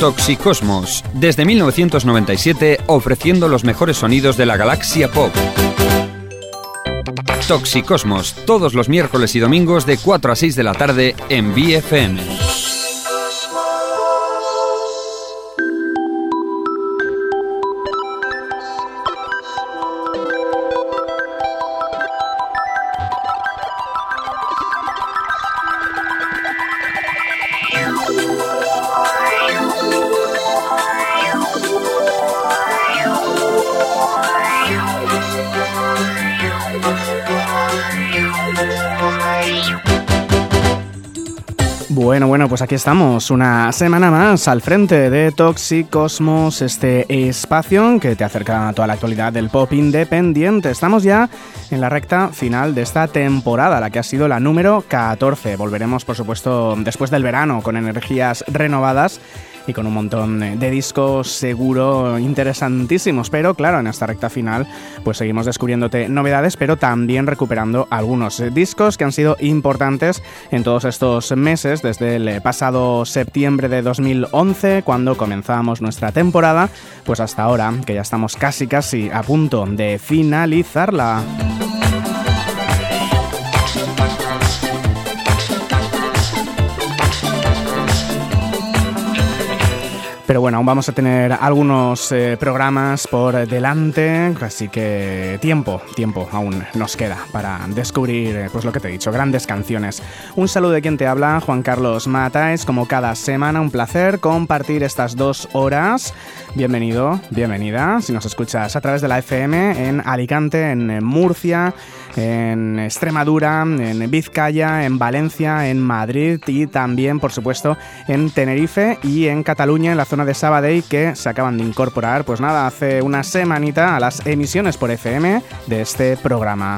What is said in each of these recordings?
Toxicosmos, desde 1997 ofreciendo los mejores sonidos de la galaxia pop. Toxicosmos, todos los miércoles y domingos de 4 a 6 de la tarde en BFM. Pues aquí estamos, una semana más al frente de Toxicosmos, este espacio que te acerca a toda la actualidad del pop independiente. Estamos ya en la recta final de esta temporada, la que ha sido la número 14. Volveremos, por supuesto, después del verano con energías renovadas y con un montón de discos seguro interesantísimos. Pero claro, en esta recta final pues seguimos descubriéndote novedades, pero también recuperando algunos discos que han sido importantes en todos estos meses, desde el pasado septiembre de 2011, cuando comenzamos nuestra temporada, pues hasta ahora, que ya estamos casi casi a punto de finalizarla. Pero bueno, aún vamos a tener algunos eh, programas por delante, así que tiempo, tiempo aún nos queda para descubrir, eh, pues lo que te he dicho, grandes canciones. Un saludo de quien te habla, Juan Carlos Matáez, como cada semana, un placer compartir estas dos horas. Bienvenido, bienvenida, si nos escuchas a través de la FM en Alicante, en Murcia, en Extremadura, en Vizcaya, en Valencia, en Madrid y también, por supuesto, en Tenerife y en Cataluña, en la zona de Sabadell, que se acaban de incorporar, pues nada, hace una semanita a las emisiones por FM de este programa.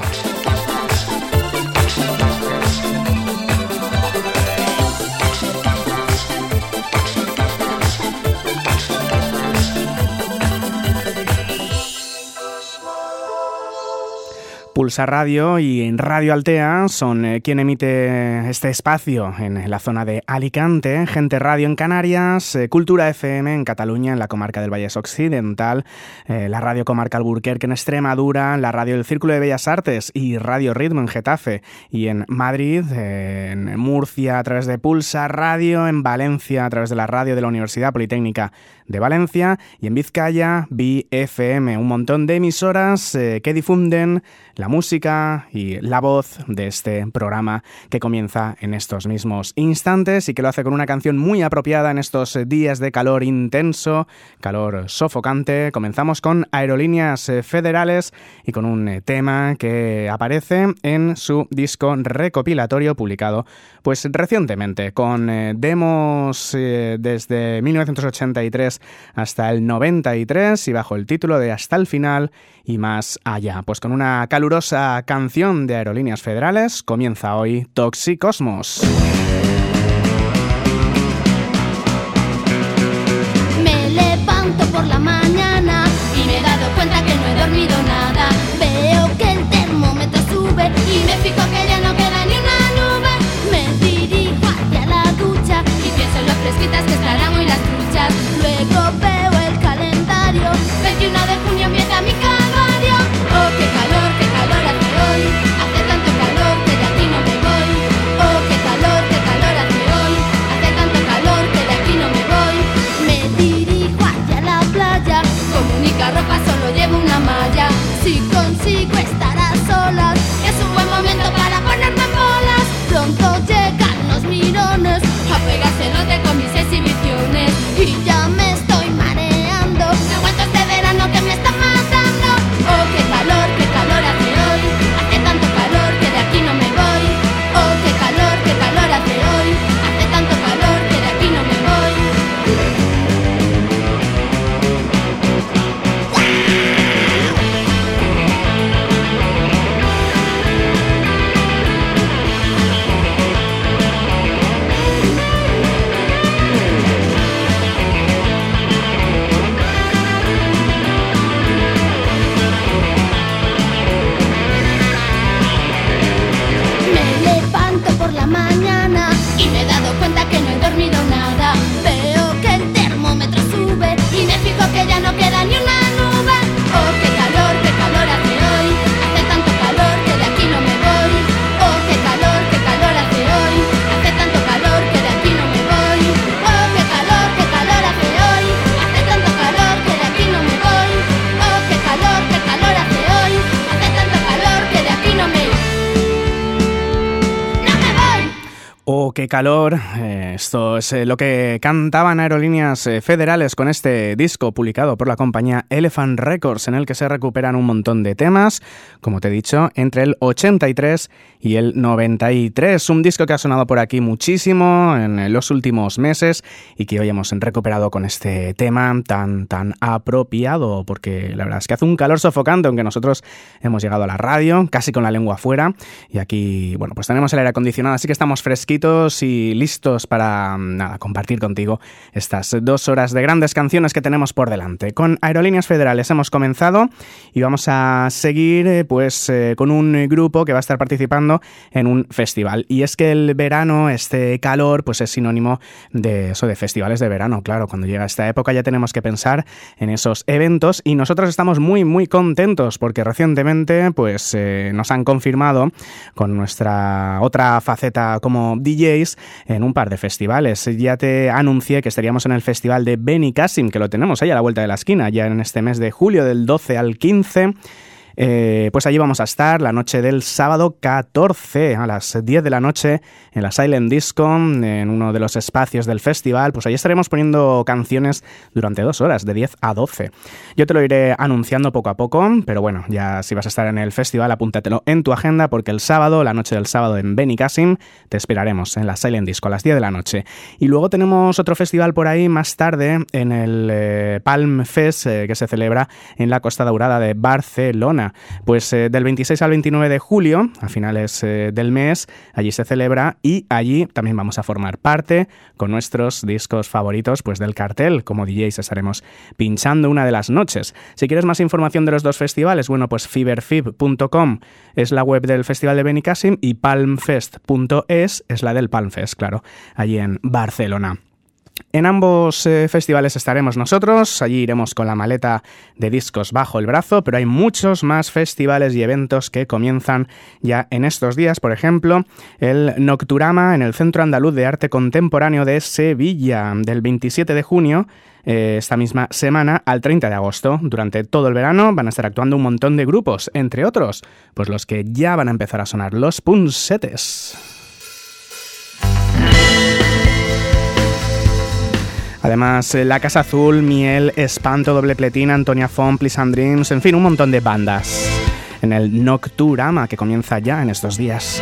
Pulsa Radio y en Radio Altea son eh, quien emite este espacio en la zona de Alicante, Gente Radio en Canarias, eh, Cultura FM en Cataluña, en la comarca del Valles Occidental, eh, la Radio Comarca Alburquerque en Extremadura, la Radio del Círculo de Bellas Artes y Radio Ritmo en Getafe. Y en Madrid, en Murcia a través de Pulsa Radio, en Valencia a través de la radio de la Universidad Politécnica de Valencia y en Vizcaya, BFM, un montón de emisoras que difunden la música y la voz de este programa que comienza en estos mismos instantes y que lo hace con una canción muy apropiada en estos días de calor intenso, calor sofocante. Comenzamos con Aerolíneas Federales y con un tema que aparece en su disco recopilatorio publicado pues recientemente con eh, demos eh, desde 1983 hasta el 93 y bajo el título de Hasta el final y más allá. Pues con una calurosa canción de Aerolíneas Federales comienza hoy Toxicosmos. Me y me fijo que ¡Qué calor! Eh, esto es eh, lo que cantaban aerolíneas eh, federales con este disco publicado por la compañía Elephant Records, en el que se recuperan un montón de temas, como te he dicho, entre el 83 y el 93. Un disco que ha sonado por aquí muchísimo en los últimos meses y que hoy hemos recuperado con este tema tan, tan apropiado, porque la verdad es que hace un calor sofocante, aunque nosotros hemos llegado a la radio casi con la lengua afuera y aquí, bueno, pues tenemos el aire acondicionado, así que estamos fresquitos y listos para, nada, compartir contigo estas dos horas de grandes canciones que tenemos por delante. Con Aerolíneas Federales hemos comenzado y vamos a seguir eh, pues eh, con un grupo que va a estar participando en un festival. Y es que el verano, este calor, pues es sinónimo de eso, de festivales de verano. Claro, cuando llega esta época ya tenemos que pensar en esos eventos y nosotros estamos muy, muy contentos porque recientemente pues eh, nos han confirmado con nuestra otra faceta como DJs en un par de festivales. Ya te anuncié que estaríamos en el festival de Benny Cassim, que lo tenemos ahí a la vuelta de la esquina, ya en este mes de julio del 12 al 15. Eh, pues allí vamos a estar la noche del sábado 14 a las 10 de la noche en la Silent Disco, en uno de los espacios del festival. Pues allí estaremos poniendo canciones durante dos horas, de 10 a 12. Yo te lo iré anunciando poco a poco, pero bueno, ya si vas a estar en el festival, apúntatelo en tu agenda porque el sábado, la noche del sábado en Benicassim, te esperaremos en la Silent Disco a las 10 de la noche. Y luego tenemos otro festival por ahí más tarde en el eh, Palm Fest eh, que se celebra en la Costa Daurada de Barcelona. Pues eh, del 26 al 29 de julio, a finales eh, del mes, allí se celebra y allí también vamos a formar parte con nuestros discos favoritos pues del cartel. Como DJs estaremos pinchando una de las noches. Si quieres más información de los dos festivales, bueno, pues fiberfib.com es la web del Festival de Benicassim y palmfest.es es la del Palmfest, claro, allí en Barcelona. En ambos eh, festivales estaremos nosotros, allí iremos con la maleta de discos bajo el brazo, pero hay muchos más festivales y eventos que comienzan ya en estos días, por ejemplo, el Nocturama en el Centro Andaluz de Arte Contemporáneo de Sevilla, del 27 de junio eh, esta misma semana al 30 de agosto. Durante todo el verano van a estar actuando un montón de grupos, entre otros, pues los que ya van a empezar a sonar, los punsetes. Además, eh, La Casa Azul, Miel, Espanto, Doble Pletina, Antonia Font, Please and Dreams, en fin, un montón de bandas. En el Nocturama que comienza ya en estos días.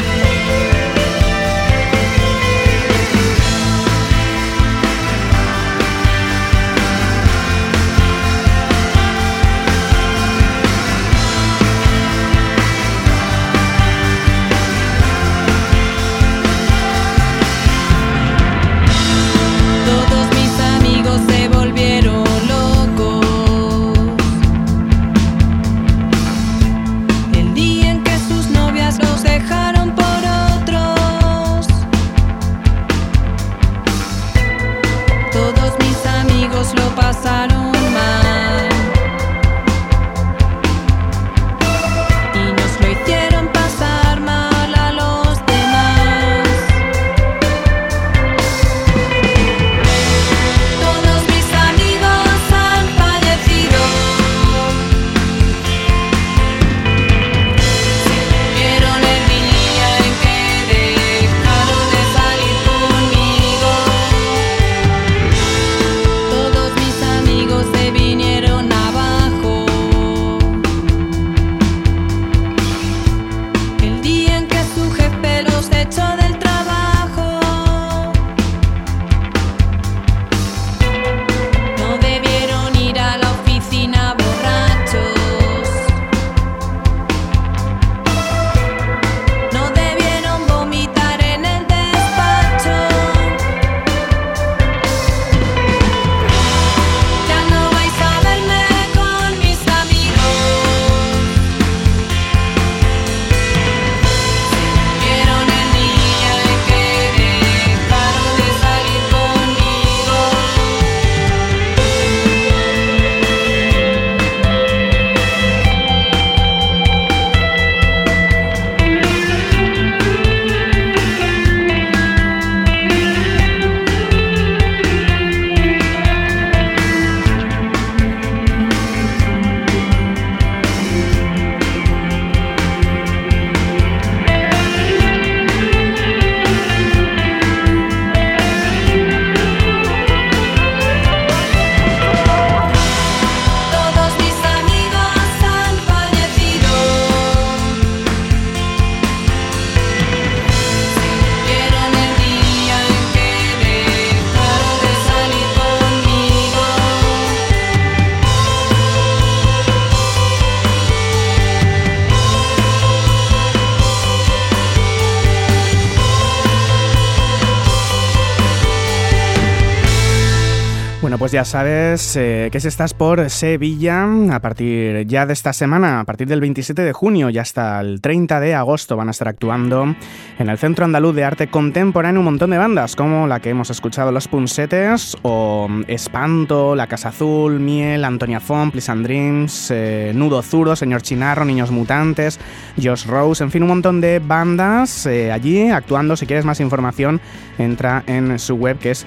Ya sabes eh, que si estás por Sevilla, a partir ya de esta semana, a partir del 27 de junio y hasta el 30 de agosto van a estar actuando en el Centro Andaluz de Arte Contemporáneo un montón de bandas, como la que hemos escuchado Los Punsetes, o Espanto, La Casa Azul, Miel, Antonia Font, Please and Dreams, eh, Nudo Zuro, Señor Chinarro, Niños Mutantes, Josh Rose, en fin, un montón de bandas eh, allí actuando. Si quieres más información, entra en su web que es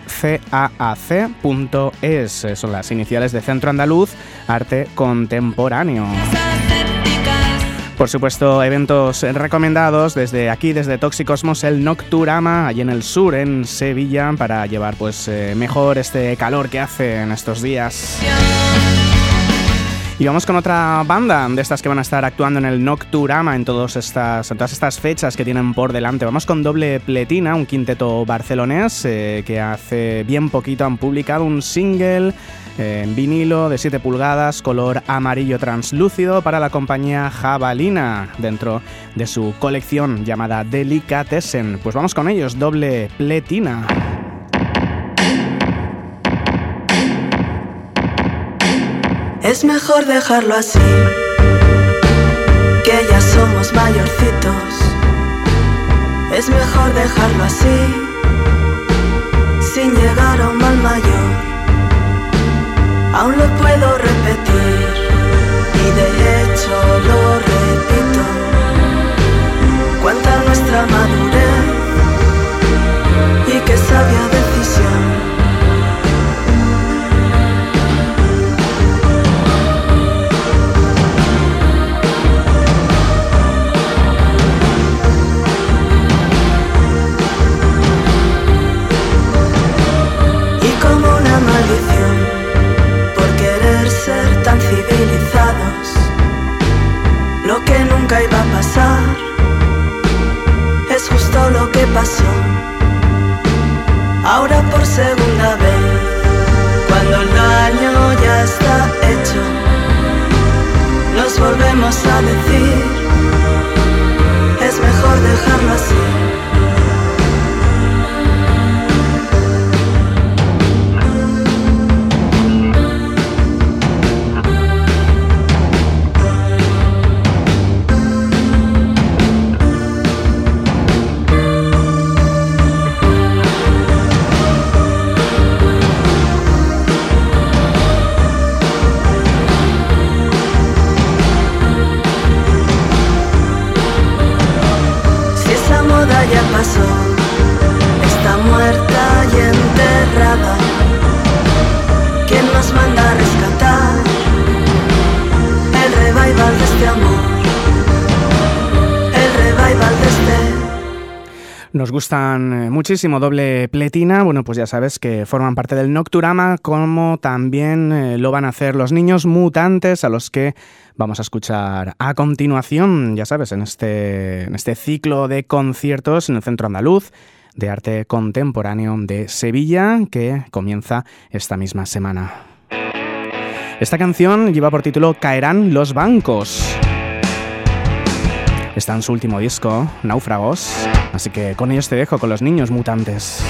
caac.com es, son las iniciales de Centro Andaluz Arte Contemporáneo. Por supuesto, eventos recomendados desde aquí, desde Toxicosmos, el Nocturama, allí en el sur, en Sevilla, para llevar pues eh, mejor este calor que hace en estos días. Y vamos con otra banda de estas que van a estar actuando en el Nocturama en, todas estas, todas estas fechas que tienen por delante. Vamos con Doble Pletina, un quinteto barcelonés eh, que hace bien poquito han publicado un single eh, en vinilo de 7 pulgadas, color amarillo translúcido para la compañía Jabalina dentro de su colección llamada Delicatessen. Pues vamos con ellos, Doble Pletina. Es mejor dejarlo así, que ya somos mayorcitos. Es mejor dejarlo así, sin llegar a un mal mayor. Aún lo puedo repetir, y de hecho lo repito. Cuenta nuestra madurez y qué sabia decisión. Iba a pasar. Es justo lo que pasó. Ahora por segunda vez, cuando el daño ya está hecho, nos volvemos a decir, es mejor dejarlo así. Nos gustan eh, muchísimo doble pletina, bueno pues ya sabes que forman parte del Nocturama, como también eh, lo van a hacer los niños mutantes a los que vamos a escuchar a continuación, ya sabes, en este, en este ciclo de conciertos en el Centro Andaluz de Arte Contemporáneo de Sevilla que comienza esta misma semana. Esta canción lleva por título Caerán los bancos. Está en su último disco, Náufragos, así que con ellos te dejo con los niños mutantes.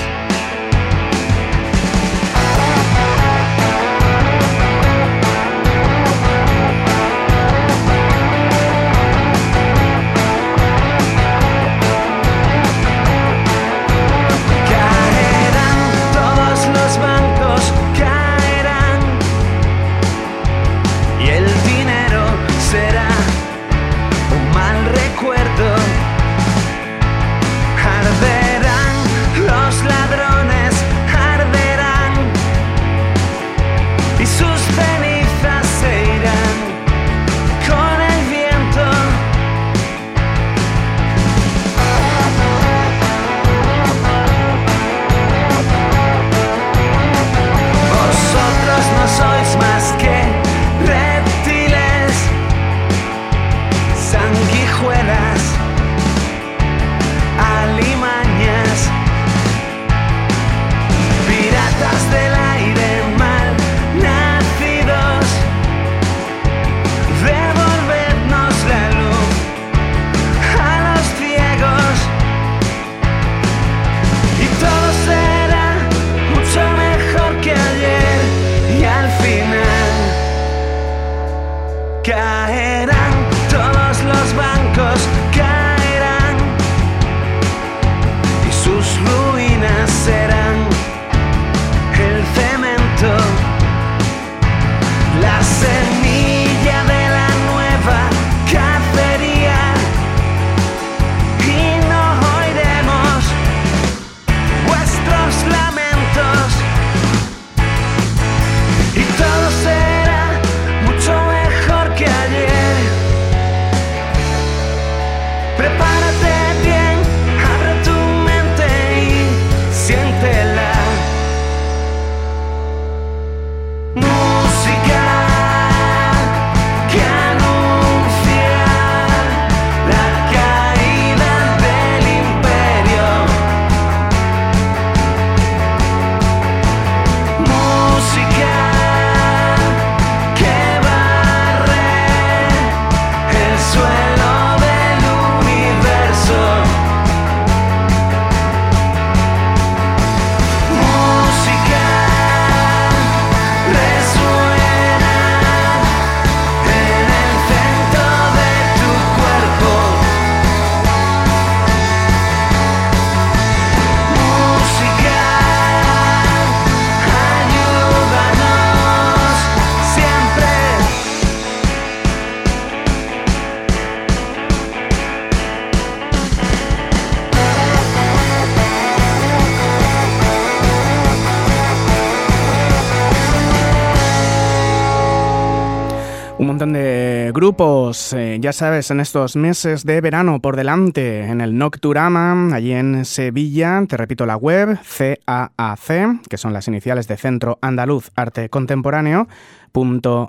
Grupos, eh, ya sabes, en estos meses de verano por delante, en el Nocturama, allí en Sevilla, te repito la web, CAAC, que son las iniciales de Centro Andaluz Arte Contemporáneo,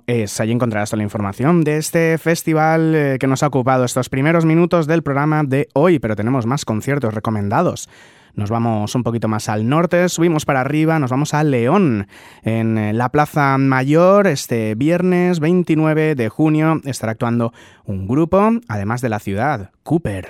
es. Allí encontrarás toda la información de este festival eh, que nos ha ocupado estos primeros minutos del programa de hoy, pero tenemos más conciertos recomendados. Nos vamos un poquito más al norte, subimos para arriba, nos vamos a León. En eh, la Plaza Mayor, este viernes 29 de junio, estará actuando un grupo, además de la ciudad, Cooper.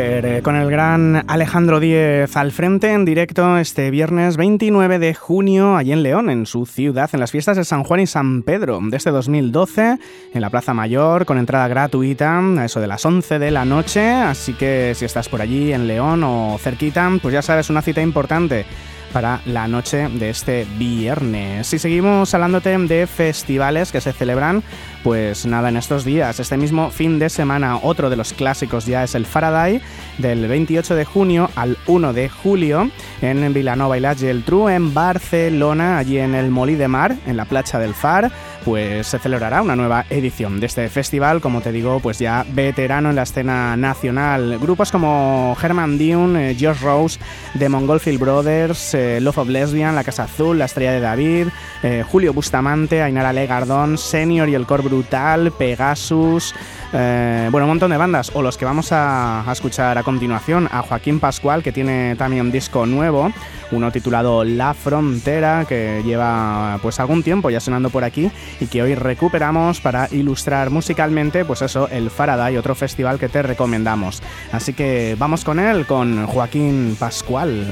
Eh, con el gran Alejandro Díez al frente en directo este viernes 29 de junio, allí en León, en su ciudad, en las fiestas de San Juan y San Pedro, de este 2012, en la Plaza Mayor, con entrada gratuita, a eso de las 11 de la noche, así que si estás por allí en León o cerquita, pues ya sabes, una cita importante para la noche de este viernes. Si seguimos hablándote de festivales que se celebran, pues nada, en estos días, este mismo fin de semana, otro de los clásicos ya es el Faraday, del 28 de junio al 1 de julio, en Vilanova y la Geltrú, en Barcelona, allí en el Molí de Mar, en la playa del Far pues se celebrará una nueva edición de este festival, como te digo, pues ya veterano en la escena nacional. Grupos como Herman Dune, eh, Josh Rose, The Mongolfield Brothers, eh, Love of Lesbian, La Casa Azul, La Estrella de David, eh, Julio Bustamante, Ainara Legardón, Senior y El Cor Brutal, Pegasus, bueno, un montón de bandas, o los que vamos a, a, escuchar a continuación, a Joaquín Pascual, que tiene también un disco nuevo, uno titulado La Frontera, que lleva pues algún tiempo ya sonando por aquí y que hoy recuperamos para ilustrar musicalmente, pues eso, el Faraday, otro festival que te recomendamos. Así que vamos con él, con Joaquín Pascual.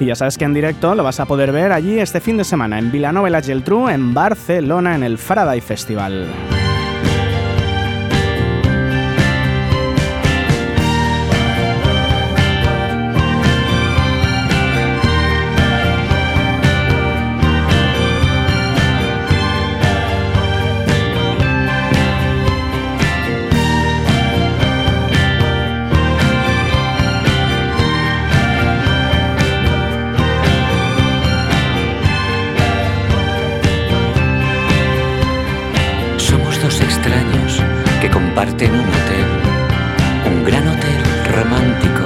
Y ya sabes que en directo lo vas a poder ver allí este fin de semana en Vilanova y la Geltrú, en Barcelona, en el Faraday Festival. Comparten un hotel, un gran hotel romántico.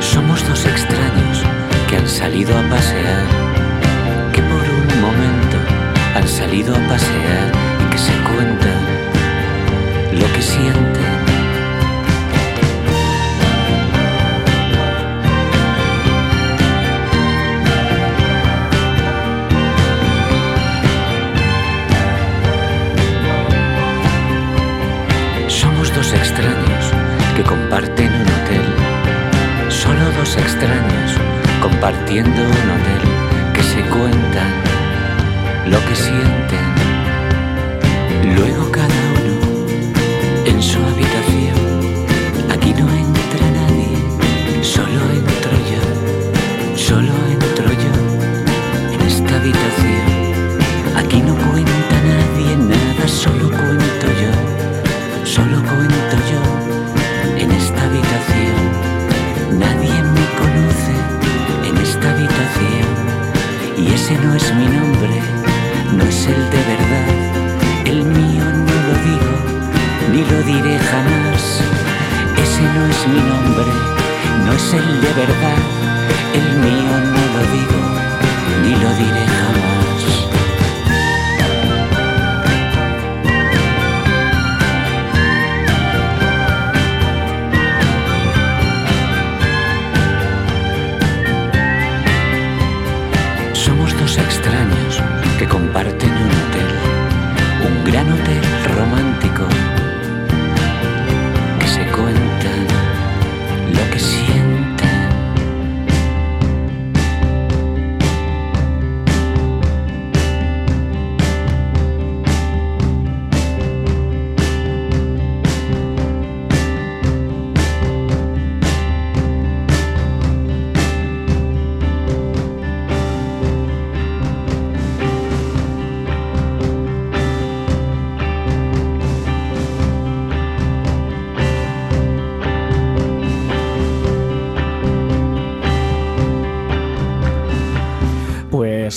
Somos dos extraños que han salido a pasear, que por un momento han salido a pasear compartiendo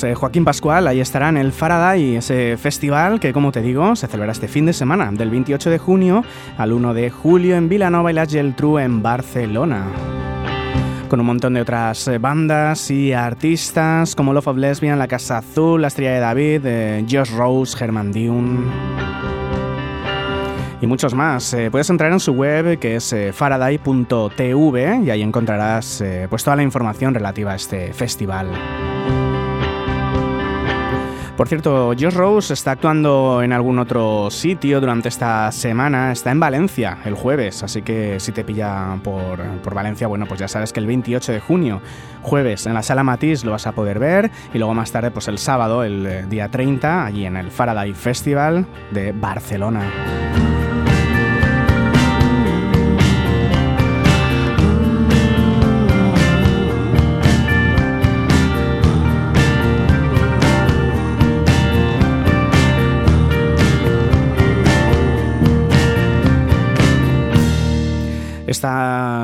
Eh, Joaquín Pascual, ahí estará en el Faraday, ese festival que, como te digo, se celebra este fin de semana, del 28 de junio al 1 de julio en Vilanova y la Geltrú en Barcelona con un montón de otras eh, bandas y artistas como Love of Lesbian, La Casa Azul, La Estrella de David, eh, Josh Rose, Herman Dune y muchos más. puedes entrar en su web que es faraday.tv y ahí encontrarás pues toda la información relativa a este festival. Por cierto, Josh Rose está actuando en algún otro sitio durante esta semana. Está en Valencia el jueves, así que si te pilla por, por Valencia, bueno, pues ya sabes que el 28 de junio, jueves, en la sala Matisse lo vas a poder ver. Y luego más tarde, pues el sábado, el eh, día 30, allí en el Faraday Festival de Barcelona.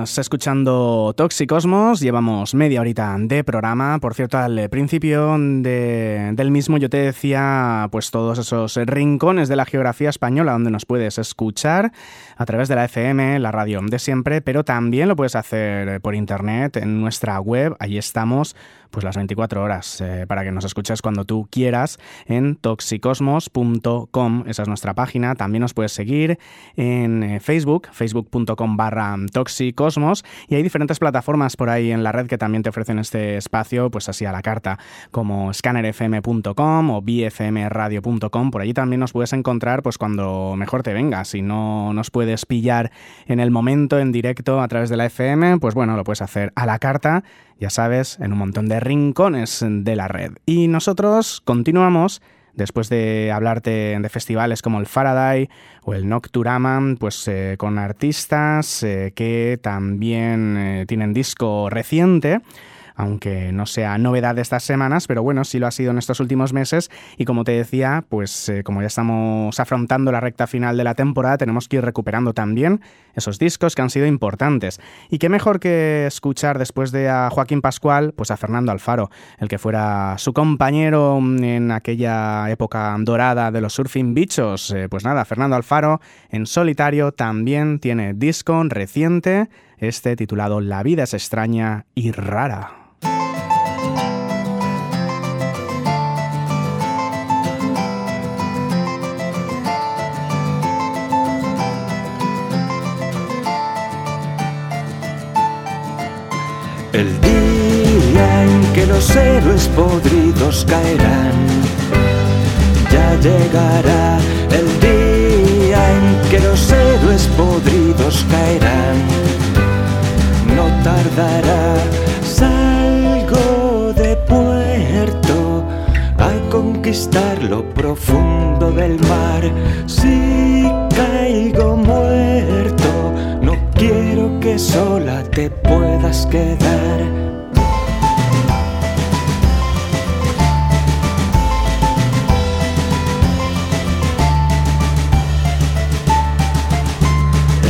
Estás escuchando Toxicosmos, llevamos media horita de programa. Por cierto, al principio del mismo yo te decía pues todos esos rincones de la geografía española donde nos puedes escuchar a través de la FM, la radio de siempre, pero también lo puedes hacer por internet en nuestra web. Allí estamos pues las 24 horas eh, para que nos escuches cuando tú quieras en toxicosmos.com. Esa es nuestra página. También nos puedes seguir en eh, Facebook, facebook.com barra toxicosmos. Y hay diferentes plataformas por ahí en la red que también te ofrecen este espacio, pues así a la carta, como scannerfm.com o bfmradio.com. Por allí también nos puedes encontrar pues cuando mejor te venga. Si no nos puedes pillar en el momento, en directo, a través de la FM, pues bueno, lo puedes hacer a la carta ya sabes, en un montón de rincones de la red. Y nosotros continuamos después de hablarte de festivales como el Faraday o el Nocturama, pues eh, con artistas eh, que también eh, tienen disco reciente aunque no sea novedad de estas semanas, pero bueno, sí lo ha sido en estos últimos meses y como te decía, pues eh, como ya estamos afrontando la recta final de la temporada, tenemos que ir recuperando también esos discos que han sido importantes. Y qué mejor que escuchar después de a Joaquín Pascual, pues a Fernando Alfaro, el que fuera su compañero en aquella época dorada de los surfing bichos. Eh, pues nada, Fernando Alfaro en solitario también tiene disco reciente, este titulado La vida es extraña y rara. El día en que los héroes podridos caerán, ya llegará el día en que los héroes podridos caerán. No tardará, conquistar lo profundo del mar. Si caigo muerto, Quiero que sola te puedas quedar.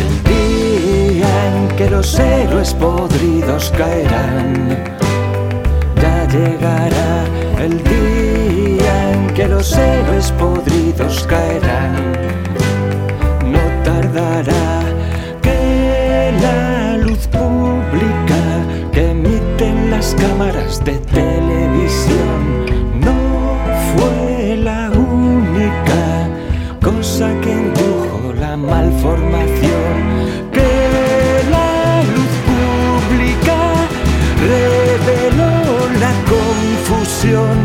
El día en que los héroes podridos caerán, ya llegará el día que los héroes podridos caerán. No tardará la luz pública que emiten las cámaras de televisión no fue la única cosa que indujo la malformación que la luz pública reveló la confusión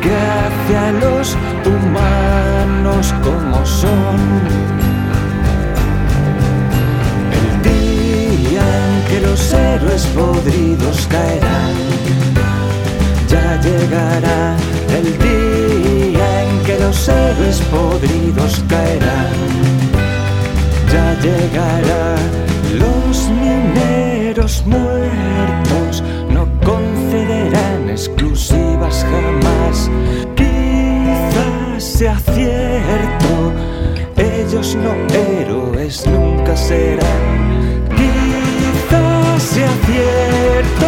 que hace a los humanos como son los héroes podridos caerán. Ya llegará el día en que los héroes podridos caerán. Ya llegará los mineros muertos, no concederán exclusivas jamás. Quizás sea cierto, ellos no héroes nunca serán sea cierto,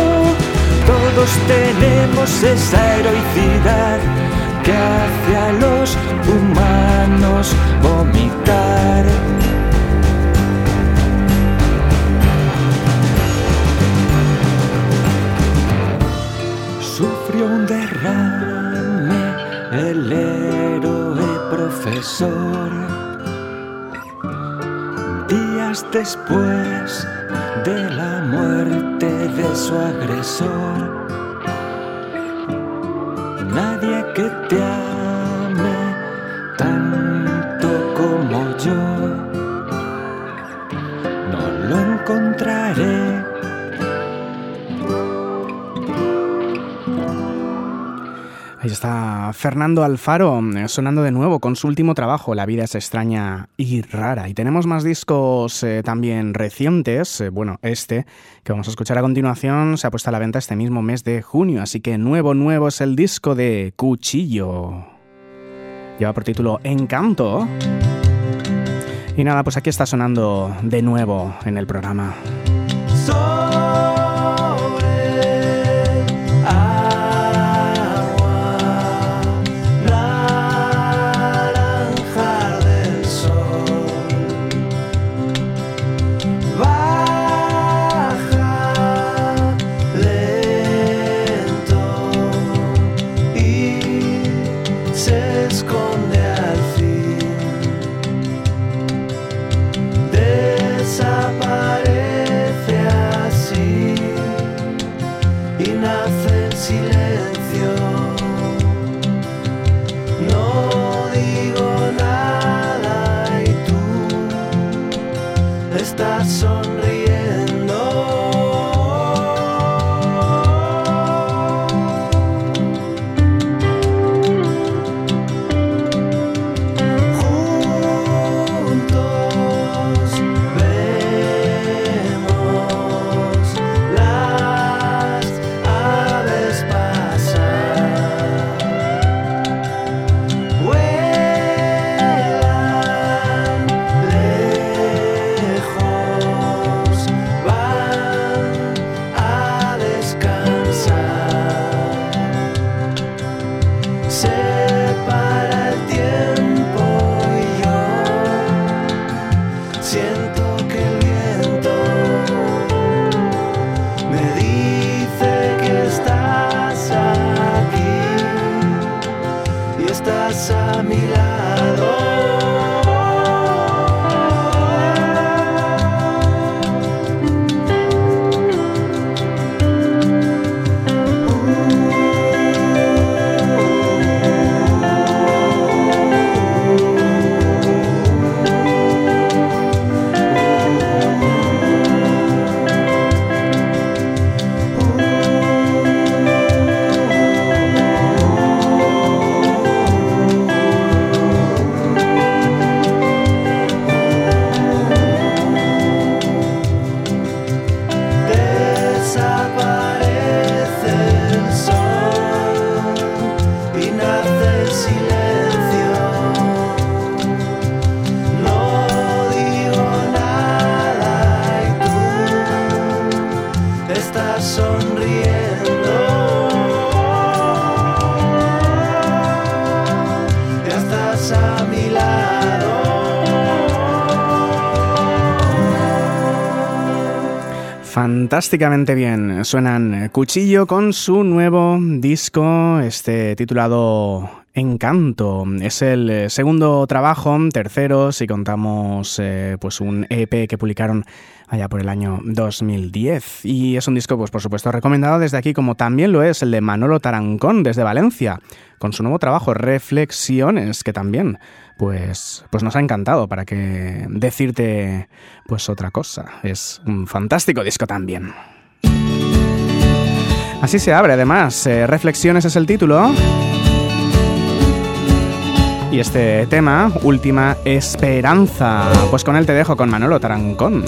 todos tenemos esa heroicidad que hace a los humanos vomitar. Días después de la muerte de su agresor. Nadie que te Ahí está Fernando Alfaro eh, sonando de nuevo con su último trabajo, La vida es extraña y rara. Y tenemos más discos eh, también recientes. Eh, bueno, este que vamos a escuchar a continuación se ha puesto a la venta este mismo mes de junio, así que nuevo, nuevo es el disco de Cuchillo. Lleva por título Encanto. Y nada, pues aquí está sonando de nuevo en el programa. Fantásticamente bien. Suenan Cuchillo con su nuevo disco, este titulado Encanto. Es el segundo trabajo, tercero, si contamos eh, pues un EP que publicaron allá por el año 2010. Y es un disco, pues por supuesto, recomendado desde aquí, como también lo es el de Manolo Tarancón desde Valencia, con su nuevo trabajo, Reflexiones, que también pues, pues nos ha encantado para que decirte pues otra cosa. Es un fantástico disco también. Así se abre además, eh, Reflexiones es el título. Y este tema, Última Esperanza. Pues con él te dejo con Manolo Tarancón.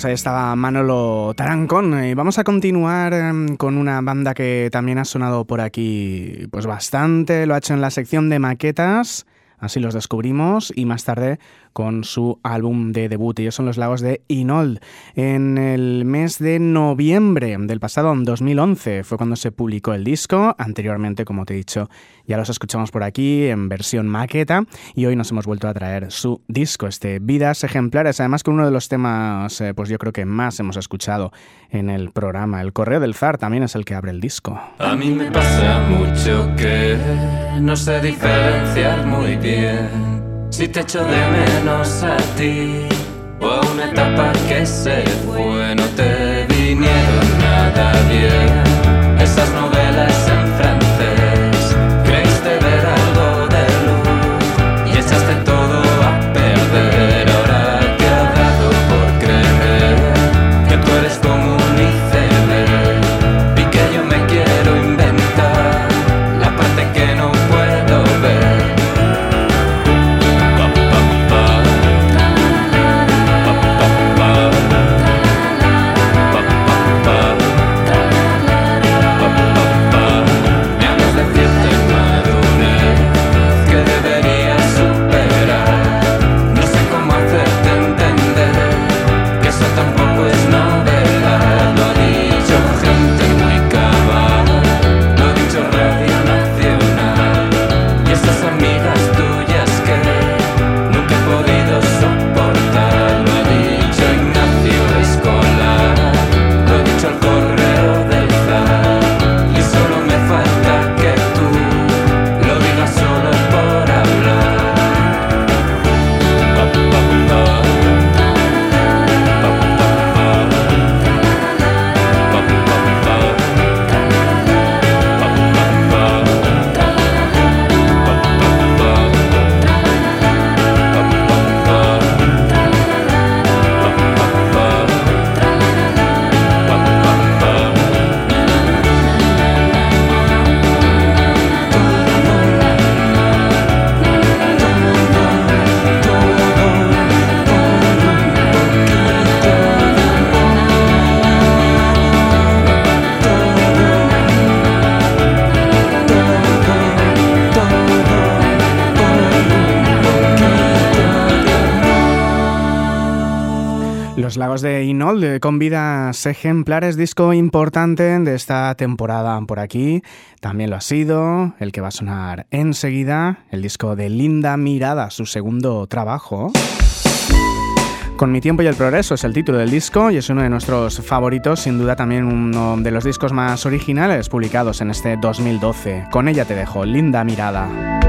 Pues ahí estaba Manolo Tarancón. Y vamos a continuar em, con una banda que también ha sonado por aquí pues bastante. Lo ha hecho en la sección de maquetas. Así los descubrimos y más tarde con su álbum de debut. Ellos son los lagos de Inold. En el mes de noviembre del pasado 2011 fue cuando se publicó el disco. Anteriormente, como te he dicho, ya los escuchamos por aquí en versión maqueta y hoy nos hemos vuelto a traer su disco, este Vidas Ejemplares. Además, con uno de los temas, eh, pues yo creo que más hemos escuchado en el programa. El Correo del Zar también es el que abre el disco. A mí me pasa mucho que no sé diferenciar muy bien si te echo de menos a ti o a una etapa que se fue. No te vinieron nada bien Los Lagos de Inol con vidas ejemplares, disco importante de esta temporada por aquí. También lo ha sido el que va a sonar enseguida, el disco de Linda Mirada, su segundo trabajo. Con mi tiempo y el progreso es el título del disco y es uno de nuestros favoritos, sin duda también uno de los discos más originales publicados en este 2012. Con ella te dejo, Linda Mirada.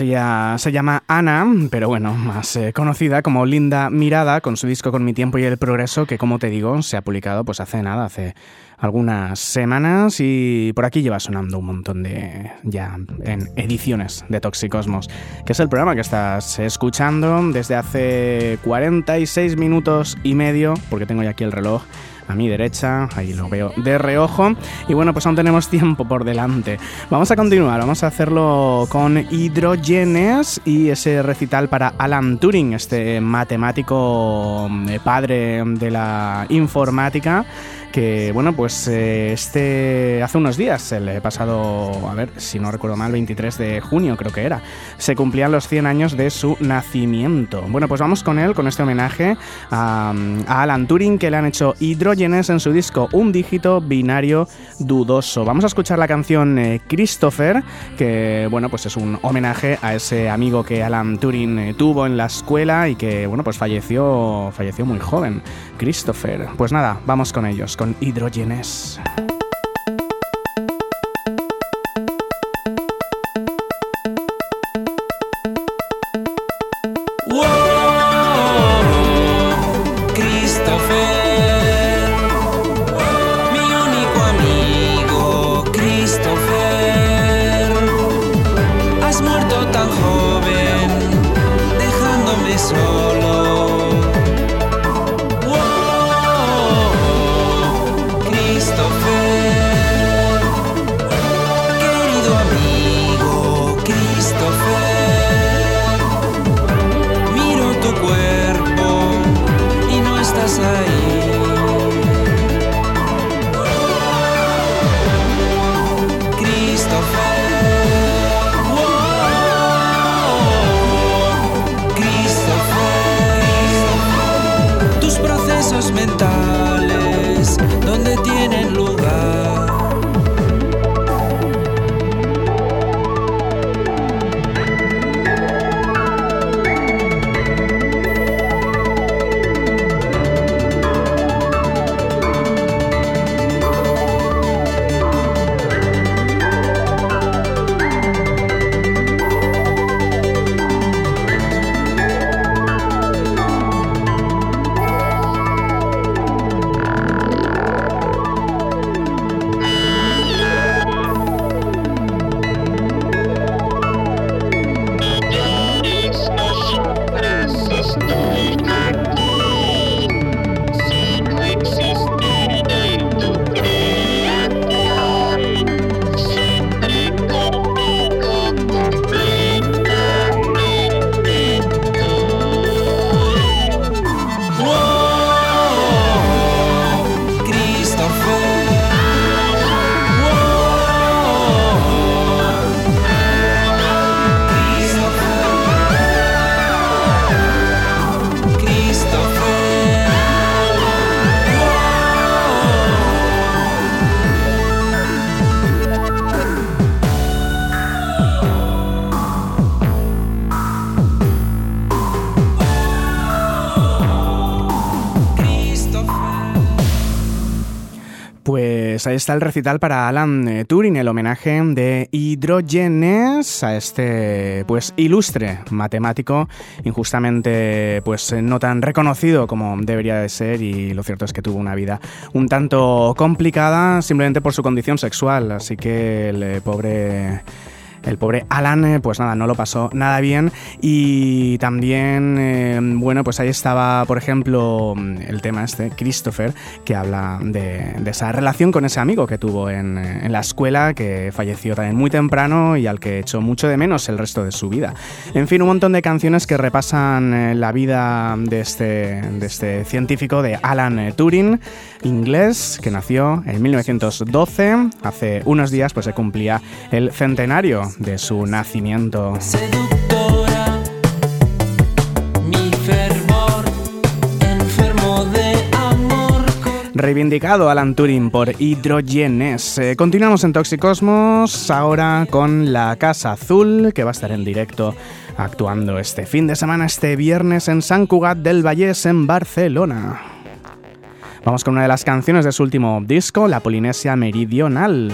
Ella se llama Ana, pero bueno, más eh, conocida como Linda Mirada, con su disco Con mi tiempo y el progreso, que como te digo, se ha publicado pues hace nada, hace algunas semanas y por aquí lleva sonando un montón de ya en ediciones de Toxicosmos, que es el programa que estás escuchando desde hace 46 minutos y medio, porque tengo ya aquí el reloj a mi derecha, ahí lo veo de reojo. Y bueno, pues aún tenemos tiempo por delante. Vamos a continuar, vamos a hacerlo con hidrogenes y ese recital para Alan Turing, este matemático eh, padre de la informática que bueno, pues eh, este hace unos días, el pasado, a ver, si no recuerdo mal, 23 de junio creo que era, se cumplían los 100 años de su nacimiento. Bueno, pues vamos con él, con este homenaje a, Alan Turing, que le han hecho hidrógenes en su disco Un dígito binario dudoso. Vamos a escuchar la canción eh, Christopher, que bueno, pues es un homenaje a ese amigo que Alan Turing eh, tuvo en la escuela y que bueno, pues falleció, falleció muy joven. Christopher. Pues nada, vamos con ellos, con hidrógenes. Pues ahí está el recital para Alan eh, Turing, el homenaje de Hidrogenes a este pues ilustre matemático, injustamente pues no tan reconocido como debería de ser y lo cierto es que tuvo una vida un tanto complicada simplemente por su condición sexual, así que el eh, pobre el pobre Alan, eh, pues nada, no lo pasó nada bien. Y también, eh, bueno, pues ahí estaba, por ejemplo, el tema este, Christopher, que habla de, esa relación con ese amigo que tuvo en, en, la escuela, que falleció también muy temprano y al que echó mucho de menos el resto de su vida. En fin, un montón de canciones que repasan eh, la vida de este, de este científico, de Alan Turing, inglés, que nació en 1912. Hace unos días pues se cumplía el centenario de su nacimiento. Reivindicado Alan Turing por Hidrogenes. Eh, continuamos en Toxicosmos ahora con la Casa Azul, que va a estar en directo actuando este fin de semana, este viernes en San Cugat del Vallés, en Barcelona. Vamos con una de las canciones de su último disco, La Polinesia Meridional.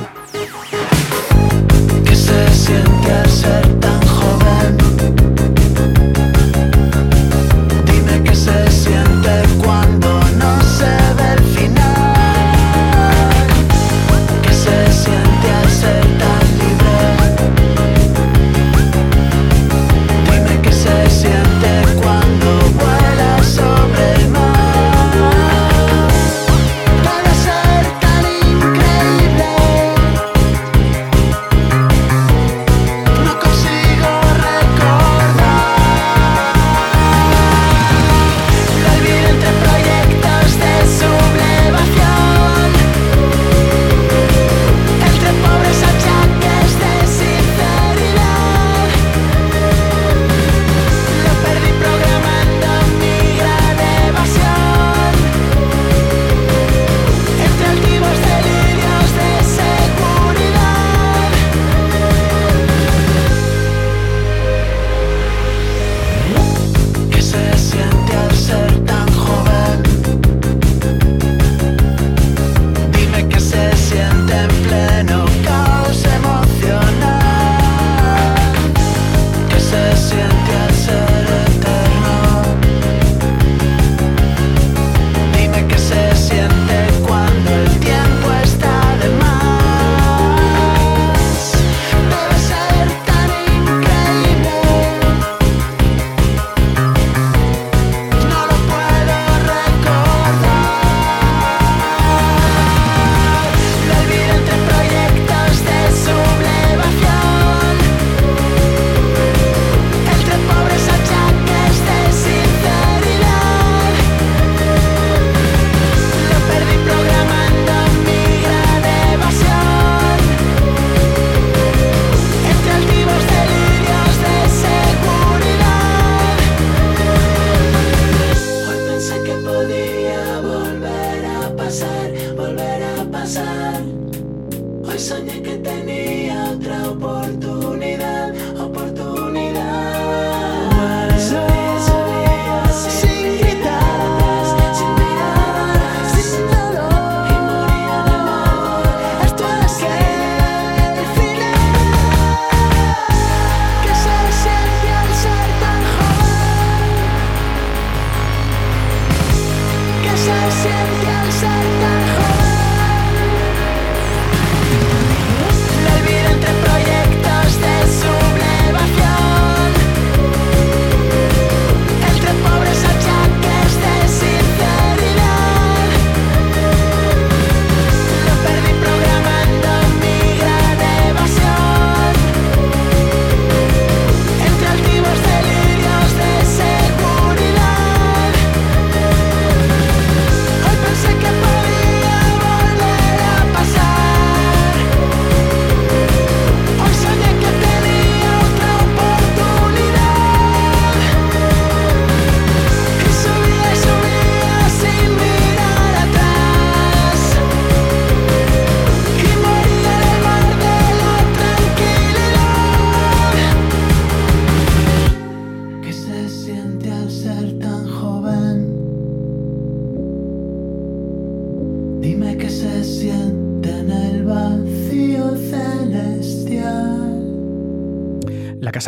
Cuando no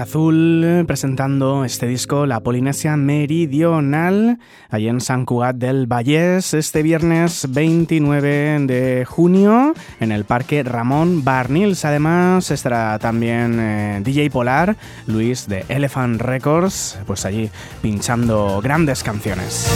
Azul presentando este disco La Polinesia Meridional, allí en San Cugat del Vallés, este viernes 29 de junio, en el Parque Ramón Barnils. Además, estará también eh, DJ Polar, Luis de Elephant Records, pues allí pinchando grandes canciones.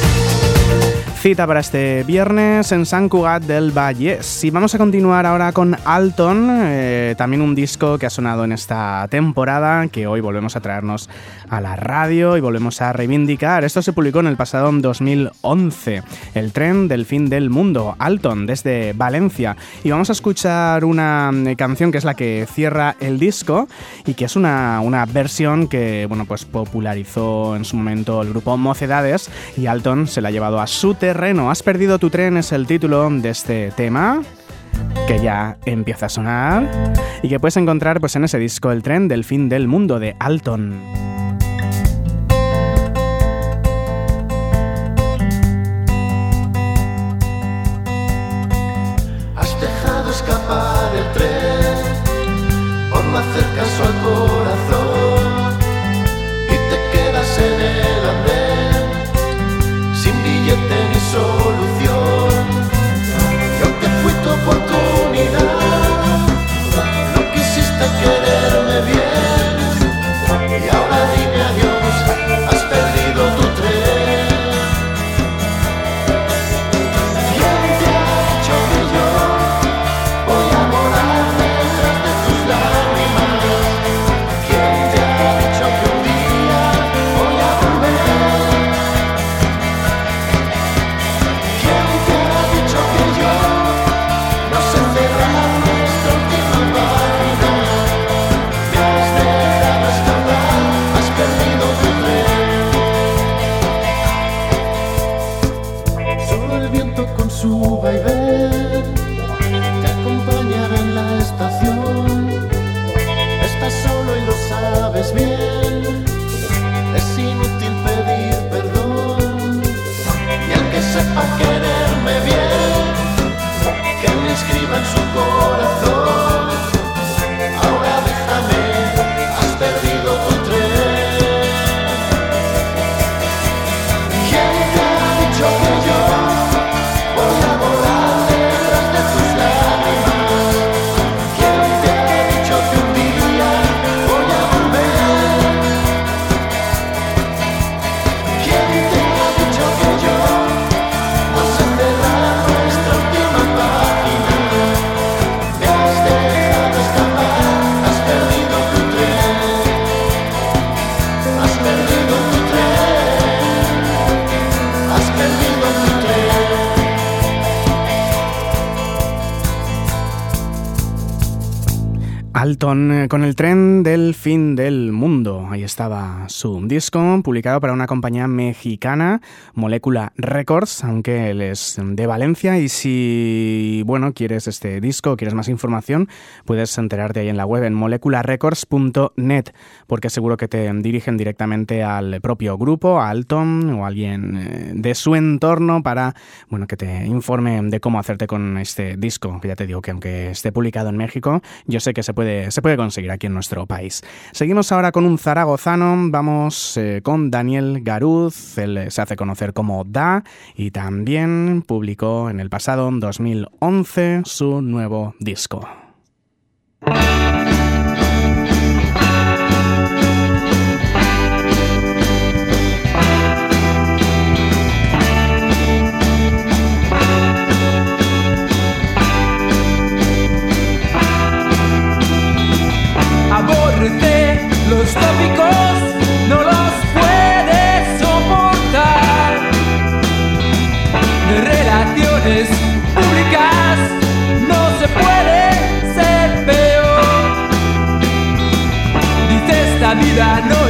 Cita para este viernes en San Cugat del Vallés. Y vamos a continuar ahora con Alton, eh, también un disco que ha sonado en esta temporada, que hoy volvemos a traernos a la radio y volvemos a reivindicar. Esto se publicó en el pasado 2011, El tren del fin del mundo, Alton, desde Valencia. Y vamos a escuchar una eh, canción que es la que cierra el disco y que es una, una versión que bueno, pues popularizó en su momento el grupo Mocedades y Alton se la ha llevado a su terreno. Has perdido tu tren es el título de este tema que ya empieza a sonar y que puedes encontrar pues en ese disco El tren del fin del mundo de Alton. Has dejado escapar el tren por no hacer caso al Eh, con el tren del fin estaba su disco, publicado para una compañía mexicana, Molecula Records, aunque él es de Valencia. Y si, bueno, quieres este disco, quieres más información, puedes enterarte ahí en la web en molecularecords.net, porque seguro que te dirigen directamente al propio grupo, a Alton o a alguien eh, de su entorno para, bueno, que te informe de cómo hacerte con este disco, que ya te digo que aunque esté publicado en México, yo sé que se puede, se puede conseguir aquí en nuestro país. Seguimos ahora con un vamos eh, con Daniel Garuz, él eh, se hace conocer como Da y también publicó en el pasado 2011 su nuevo disco. Dice esta vida no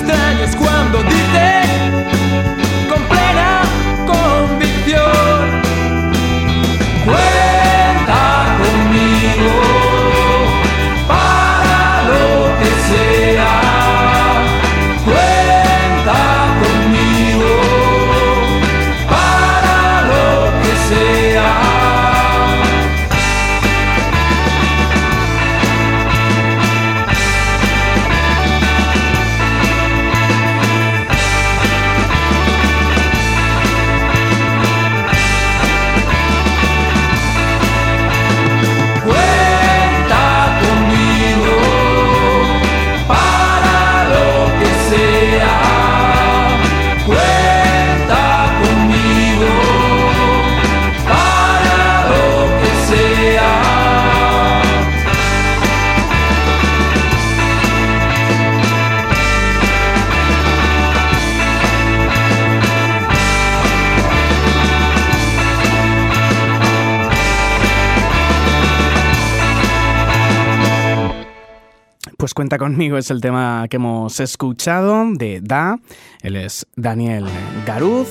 Es cuando dice Cuenta conmigo, es el tema que hemos escuchado de Da. Él es Daniel Garuz.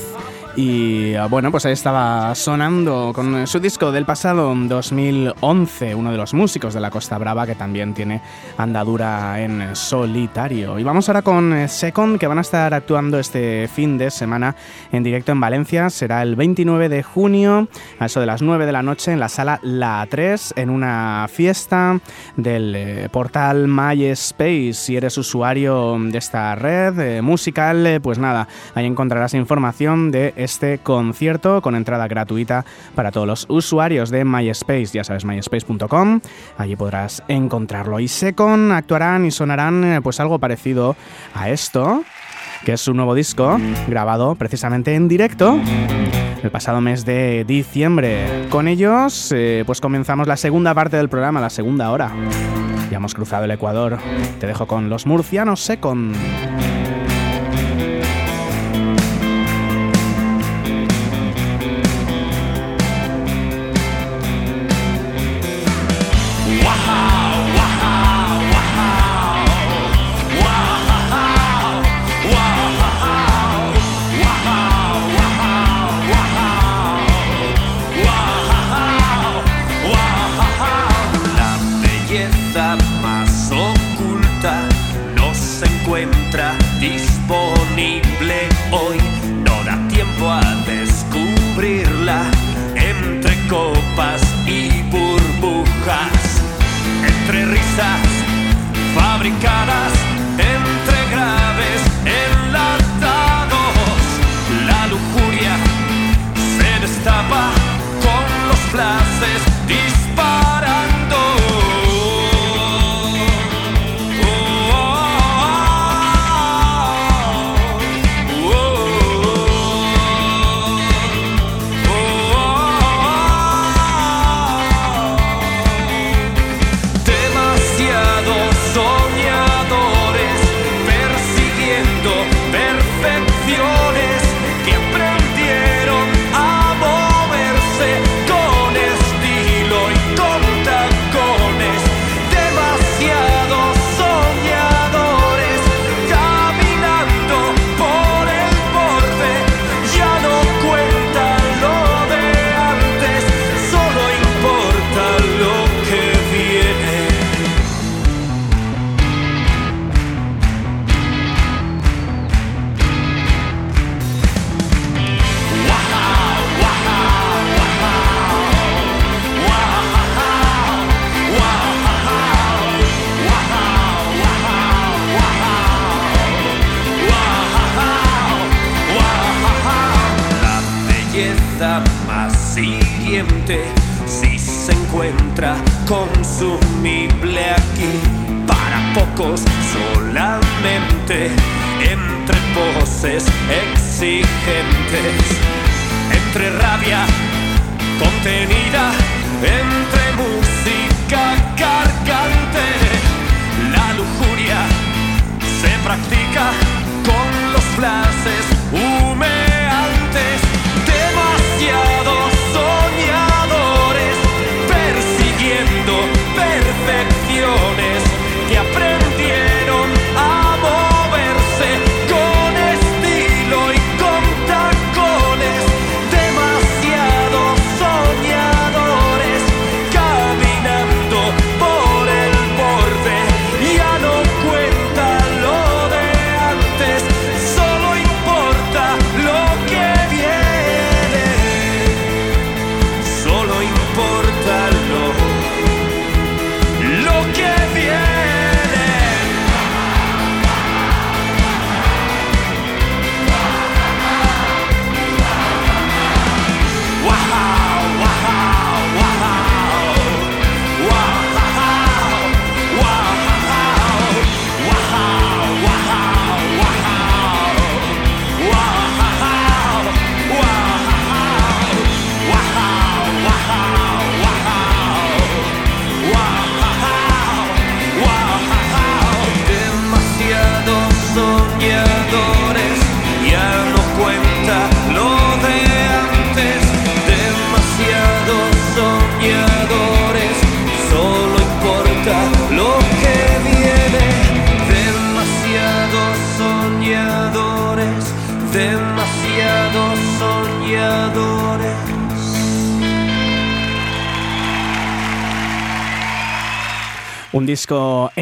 Y ah, bueno, pues ahí estaba sonando con su disco del pasado 2011, uno de los músicos de la Costa Brava que también tiene andadura en solitario. Y vamos ahora con eh, Second, que van a estar actuando este fin de semana en directo en Valencia. Será el 29 de junio, a eso de las 9 de la noche, en la sala La 3, en una fiesta del eh, portal MySpace. Si eres usuario de esta red eh, musical, pues nada, ahí encontrarás información de este concierto con entrada gratuita para todos los usuarios de MySpace. Ya sabes, myspace.com, allí podrás encontrarlo. Y Secon actuarán y sonarán eh, pues algo parecido a esto, que es su nuevo disco, grabado precisamente en directo el pasado mes de diciembre. Con ellos, eh, pues comenzamos la segunda parte del programa, la segunda hora. Ya hemos cruzado el Ecuador. Te dejo con los murcianos Secon.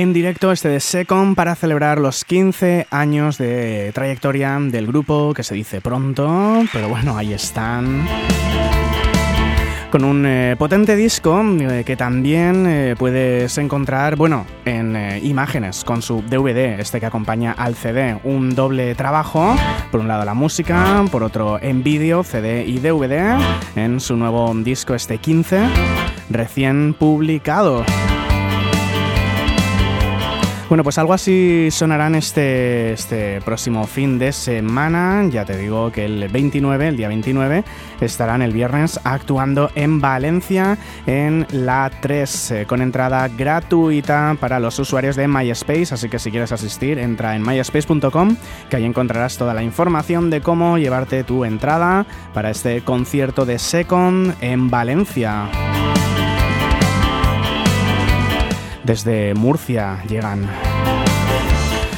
En directo, este de Second, para celebrar los 15 años de trayectoria del grupo, que se dice pronto, pero bueno, ahí están. Con un eh, potente disco eh, que también eh, puedes encontrar, bueno, en imágenes con su DVD, este que acompaña al CD. Un doble trabajo, por un lado la música, por otro en vídeo, CD y DVD, en su nuevo disco, este 15, recién publicado. Bueno, pues algo así sonarán este, este próximo fin de semana. Ya te digo que el 29, el día 29, estarán el viernes actuando en Valencia en la 3 eh, con entrada gratuita para los usuarios de MySpace. Así que si quieres asistir, entra en myspace.com que ahí encontrarás toda la información de cómo llevarte tu entrada para este concierto de Second en Valencia. Desde Murcia llegan.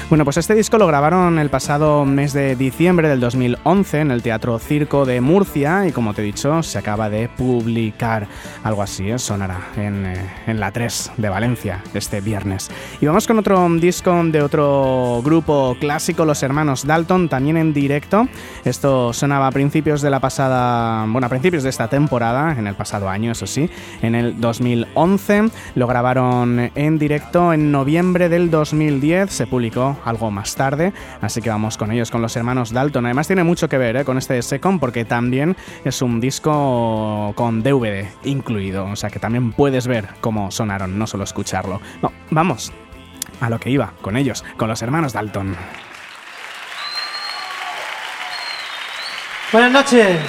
Bueno, pues este disco lo grabaron el pasado mes de diciembre del 2011 en el Teatro Circo de Murcia y como te he dicho, se acaba de publicar. Algo así, ¿eh? sonará en, eh, en la 3 de Valencia este viernes. Y vamos con otro disco de otro grupo clásico, los hermanos Dalton, también en directo. Esto sonaba a principios de la pasada, bueno, a principios de esta temporada, en el pasado año, eso sí, en el 2011. Lo grabaron en directo en noviembre del 2010, se publicó algo más tarde, así que vamos con ellos, con los hermanos Dalton. Además tiene mucho que ver ¿eh? con este Second porque también es un disco con DVD incluido, o sea que también puedes ver cómo sonaron, no solo escucharlo. No, vamos a lo que iba con ellos, con los hermanos Dalton. Buenas noches.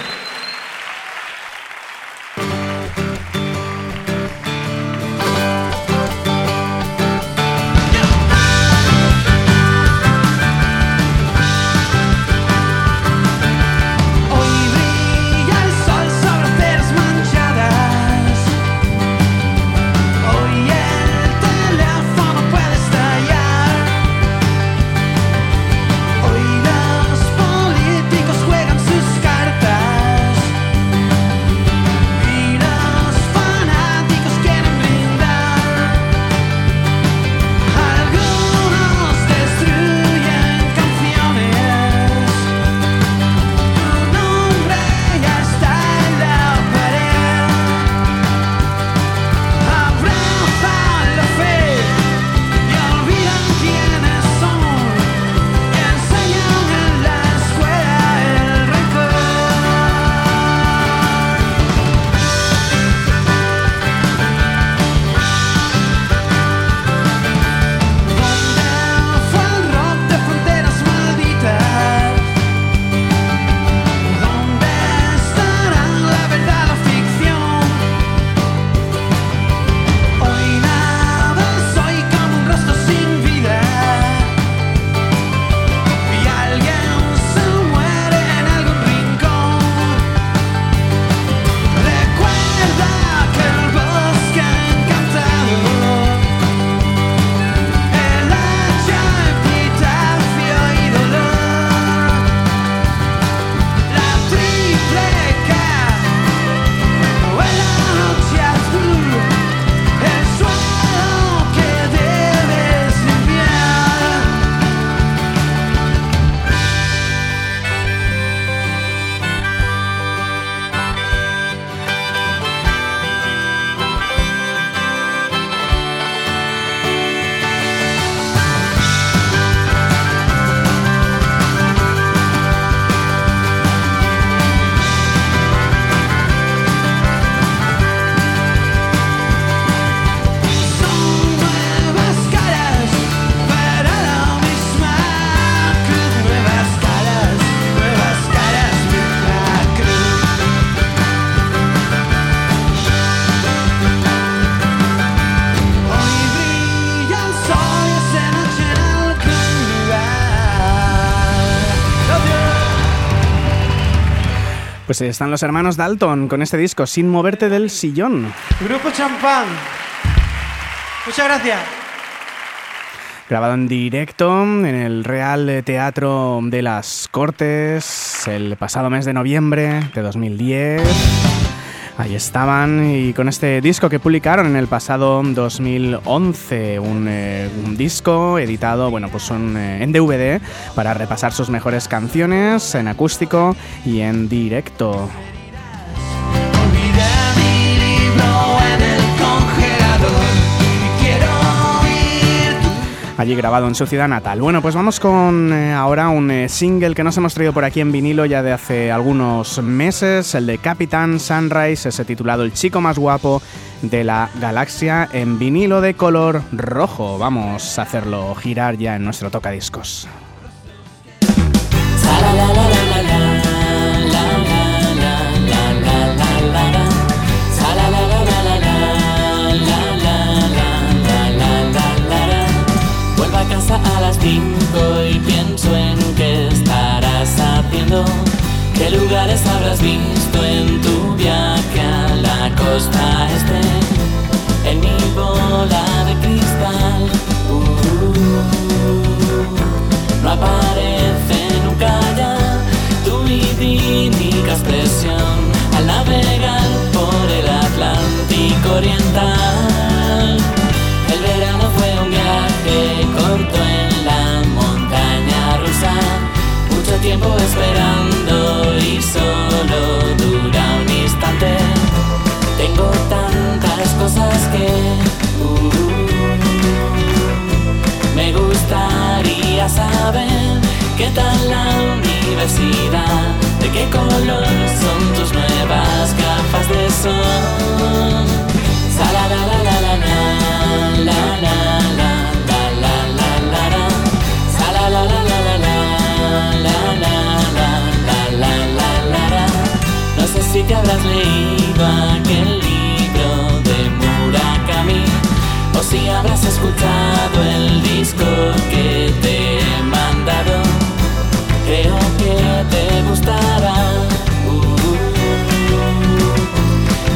Pues están los hermanos Dalton con este disco, Sin moverte del sillón. Grupo Champán. Muchas gracias. Grabado en directo en el Real Teatro de las Cortes el pasado mes de noviembre de 2010. Ahí estaban y con este disco que publicaron en el pasado 2011, un, eh, un disco editado, bueno, pues eh, en DVD para repasar sus mejores canciones en acústico y en directo. Allí grabado en su ciudad natal. Bueno, pues vamos con eh, ahora un eh, single que nos hemos traído por aquí en vinilo ya de hace algunos meses, el de Capitán Sunrise, ese titulado El chico más guapo de la galaxia en vinilo de color rojo. Vamos a hacerlo girar ya en nuestro tocadiscos. 5 y pienso en qué estarás haciendo. ¿Qué lugares habrás visto en tu viaje a la costa este? En mi bola de cristal. uh, no aparece nunca ya tu idílica expresión al navegar por el Atlántico Oriental. El verano fue un viaje corto en tiempo esperando y solo dura un instante. Tengo tantas cosas que uh, me gustaría saber qué tal la universidad, de qué color son tus nuevas gafas de sol. Sa escuchado el disco que te he mandado. Creo que te gustará. Uh,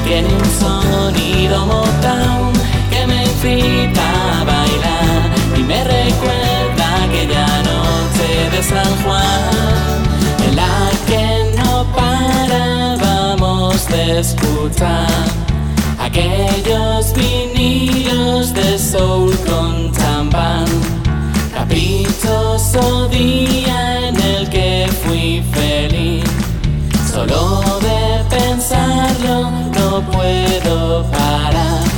tiene un sonido Motown que me incita a bailar y me recuerda aquella noche de San Juan en la que no parábamos de escuchar aquellos vinilos de soul con champán. Caprichoso día en el que fui feliz. Solo de pensarlo no puedo parar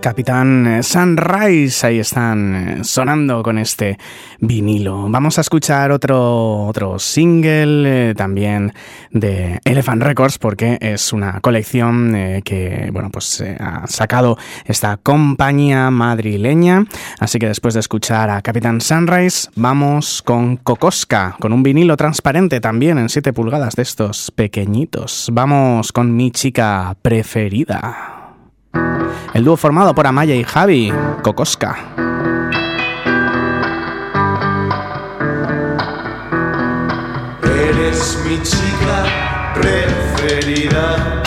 Capitán Sunrise, ahí están eh, sonando con este vinilo. Vamos a escuchar otro, otro single eh, también de Elephant Records porque es una colección eh, que bueno, pues, ha sacado esta compañía madrileña. Así que después de escuchar a Capitán Sunrise, vamos con Cocosca, con un vinilo transparente también en 7 pulgadas de estos pequeñitos. Vamos con mi chica preferida. El dúo formado por Amaya y Javi, Cocosca. Eres mi chica preferida,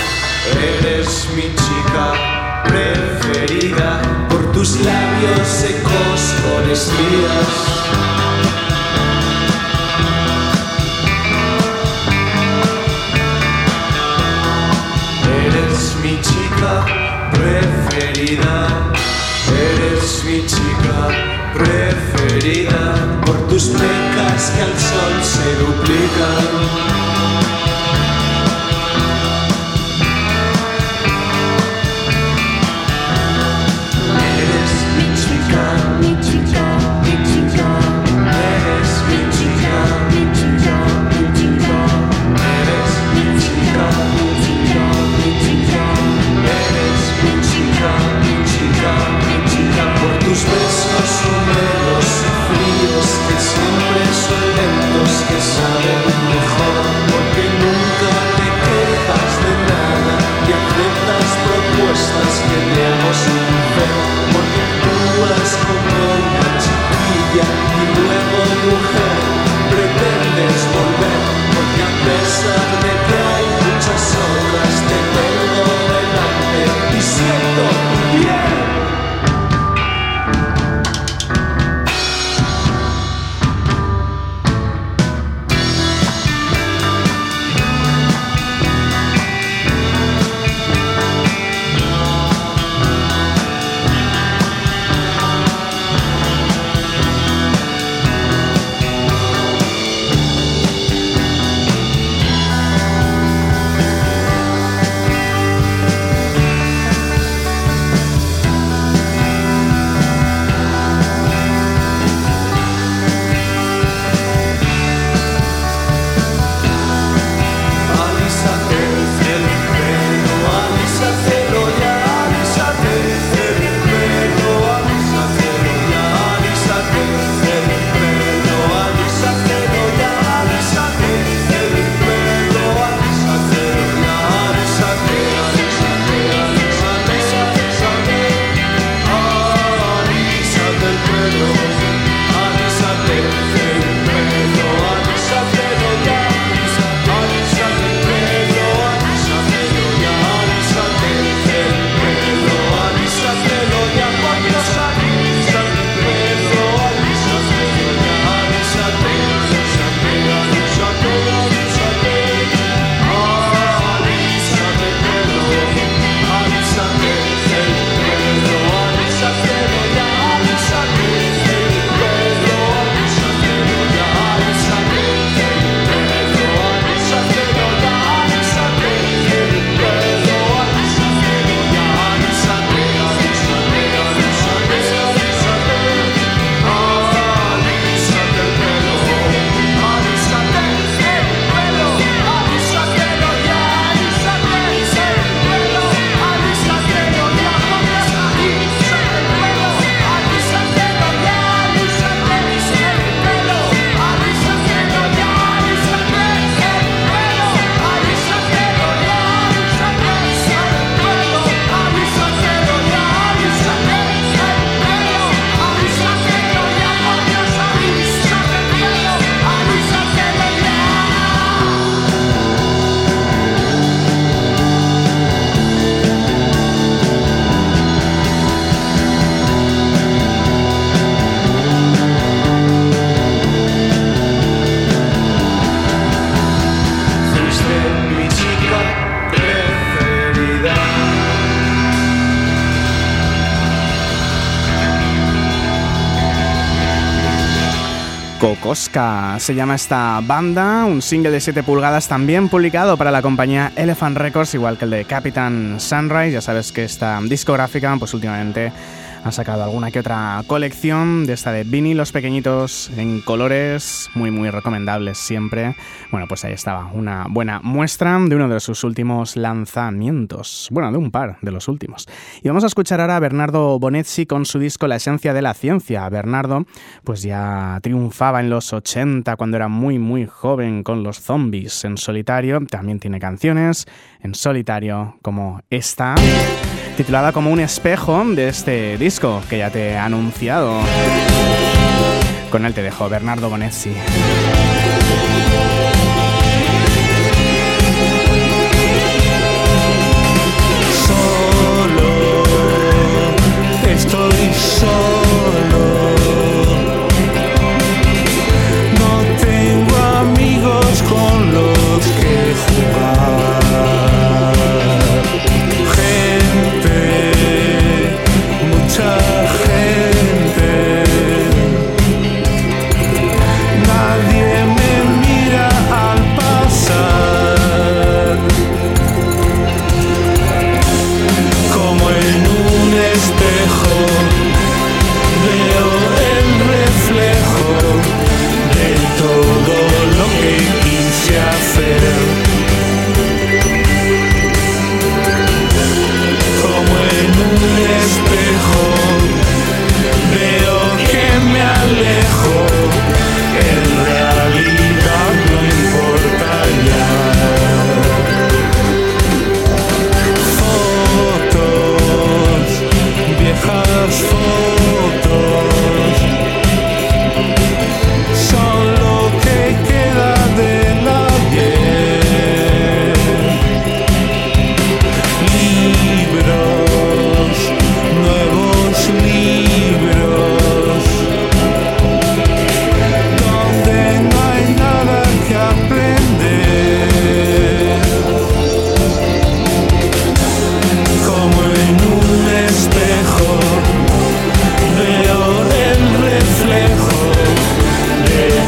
eres mi chica preferida, por tus labios secos con espías. Preferida, eres mi chica preferida, por tus pecas que al sol se duplican. Te hago sin ver, porque actúas como una Se llama esta banda, un single de 7 pulgadas también publicado para la compañía Elephant Records, igual que el de Captain Sunrise. Ya sabes que esta discográfica, pues últimamente ha sacado alguna que otra colección de esta de vinilos pequeñitos en colores muy muy recomendables siempre. Bueno, pues ahí estaba una buena muestra de uno de sus últimos lanzamientos. Bueno, de un par de los últimos. Y vamos a escuchar ahora a Bernardo Bonetti con su disco La esencia de la ciencia. Bernardo pues ya triunfaba en los 80 cuando era muy muy joven con los zombies en solitario. También tiene canciones en solitario como esta titulada como un espejo de este disco que ya te he anunciado. Con él te dejo, Bernardo Bonetti.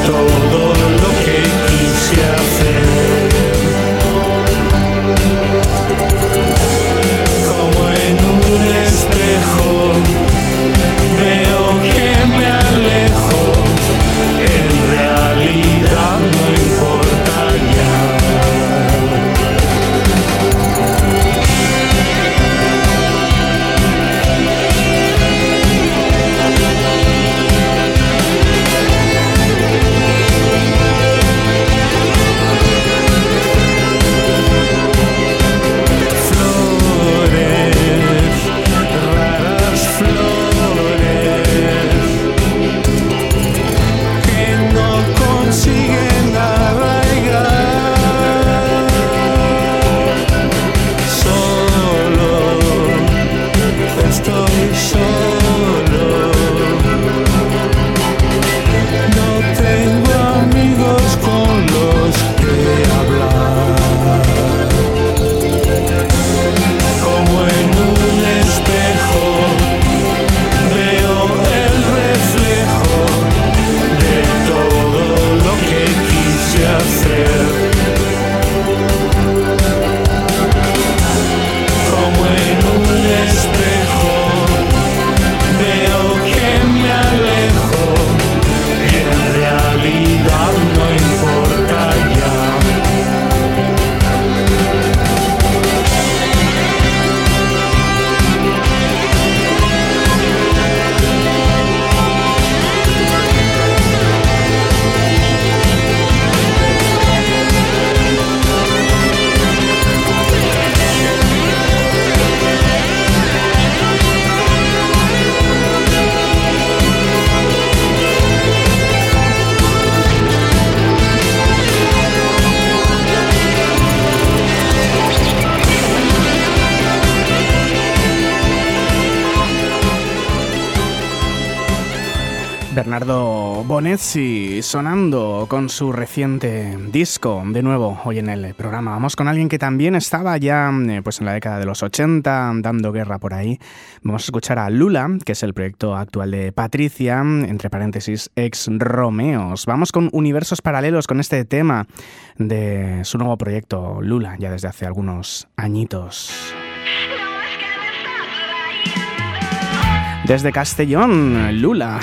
Oh. Sonando con su reciente disco de nuevo hoy en el programa. Vamos con alguien que también estaba ya eh, pues en la década de los 80 dando guerra por ahí. Vamos a escuchar a Lula, que es el proyecto actual de Patricia, entre paréntesis ex Romeos. Vamos con universos paralelos con este tema de su nuevo proyecto Lula, ya desde hace algunos añitos. Desde Castellón, Lula.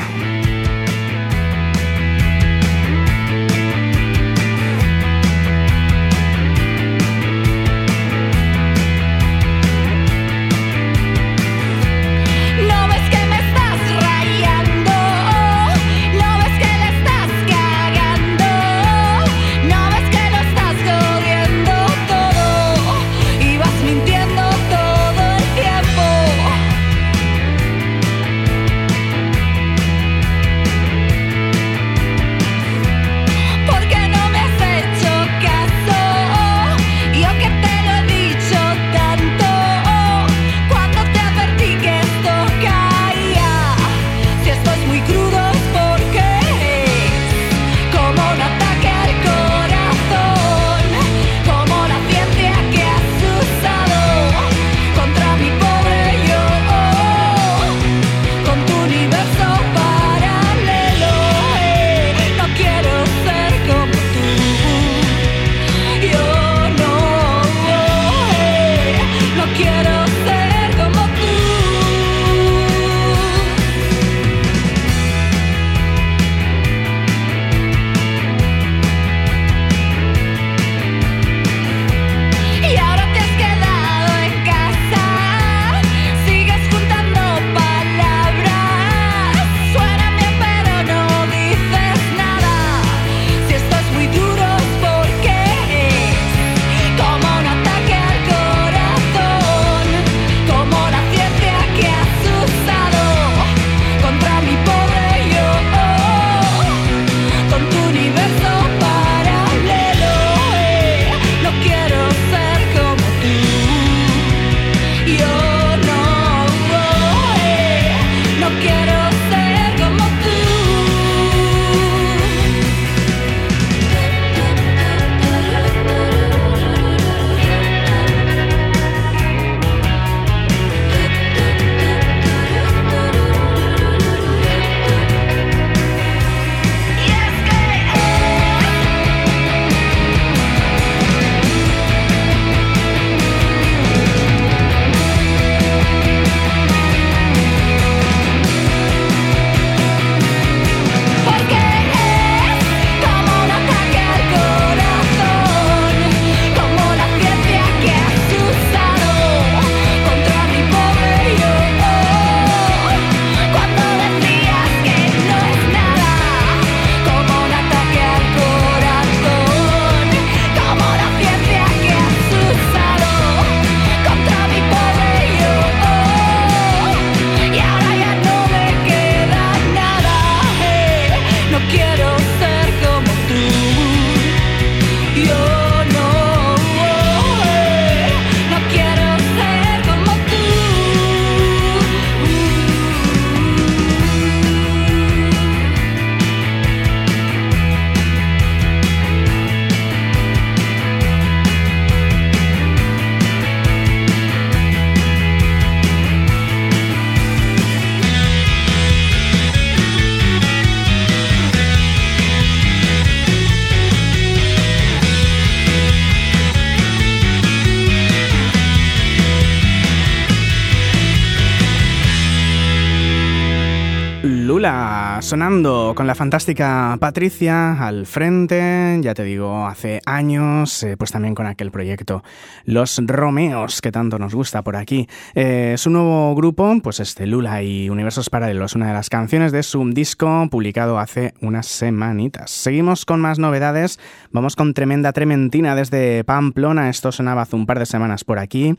Sonando con la fantástica Patricia al frente, ya te digo, hace años, eh, pues también con aquel proyecto Los Romeos, que tanto nos gusta por aquí. Eh, su nuevo grupo, pues este Lula y Universos Paralelos, una de las canciones de su disco publicado hace unas semanitas. Seguimos con más novedades, vamos con Tremenda Trementina desde Pamplona, esto sonaba hace un par de semanas por aquí.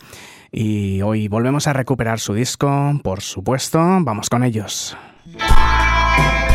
Y hoy volvemos a recuperar su disco, por supuesto, vamos con ellos. Bye.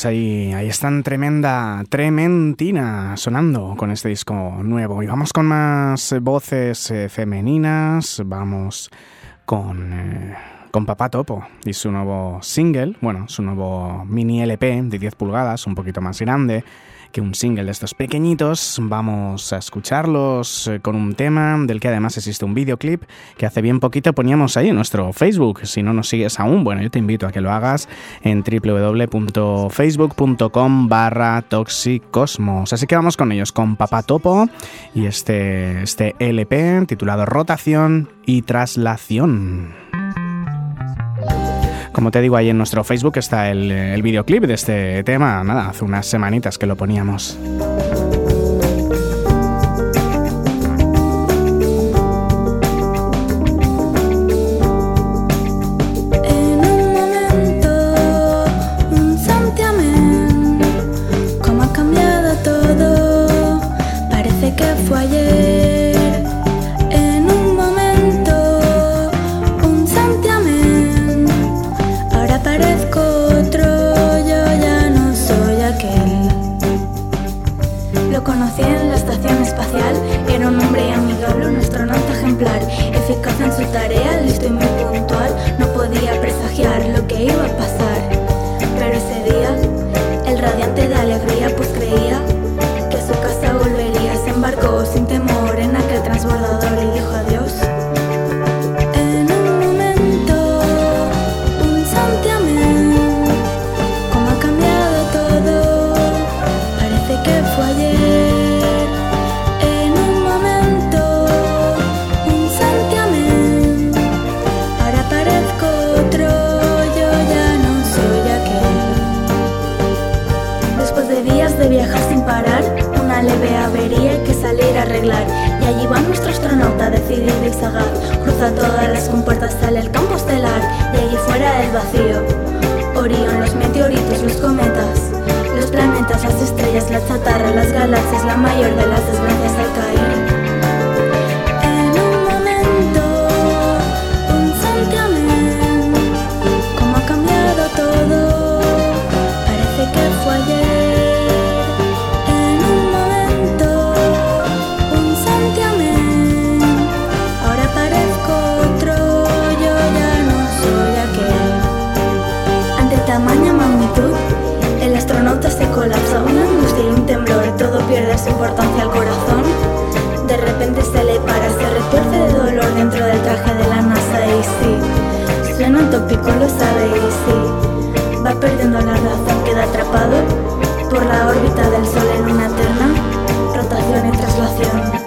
Pues ahí, están tremenda, trementina sonando con este disco nuevo. Y vamos con más voces eh, femeninas, vamos con, eh, con Papá Topo y su nuevo single, bueno, su nuevo mini LP de 10 pulgadas, un poquito más grande que un single de estos pequeñitos. Vamos a escucharlos eh, con un tema del que además existe un videoclip que hace bien poquito poníamos ahí en nuestro Facebook. Si no nos sigues aún, bueno, yo te invito a que lo hagas en www.facebook.com barra toxicosmos. Así que vamos con ellos, con Papá Topo y este, este LP titulado Rotación y Traslación. Como te digo, ahí en nuestro Facebook está el, videoclip de este tema. Nada, hace unas semanitas que lo poníamos. Conocí en la estación espacial, era un hombre amigable, un astronauta ejemplar, eficaz en su tarea, listo y Cruza todas las compuertas, sale el campo estelar y allí fuera el vacío. Orión, los meteoritos, los cometas, los planetas, las estrellas, la chatarra, las galaxias, la mayor de las desgracias al caer. Pierde su importancia al corazón. De repente se le para, se retuerce de dolor dentro del traje de la NASA y sí, suena tópico, lo sabe y sí, va perdiendo la razón, queda atrapado por la órbita del Sol en una eterna rotación y traslación.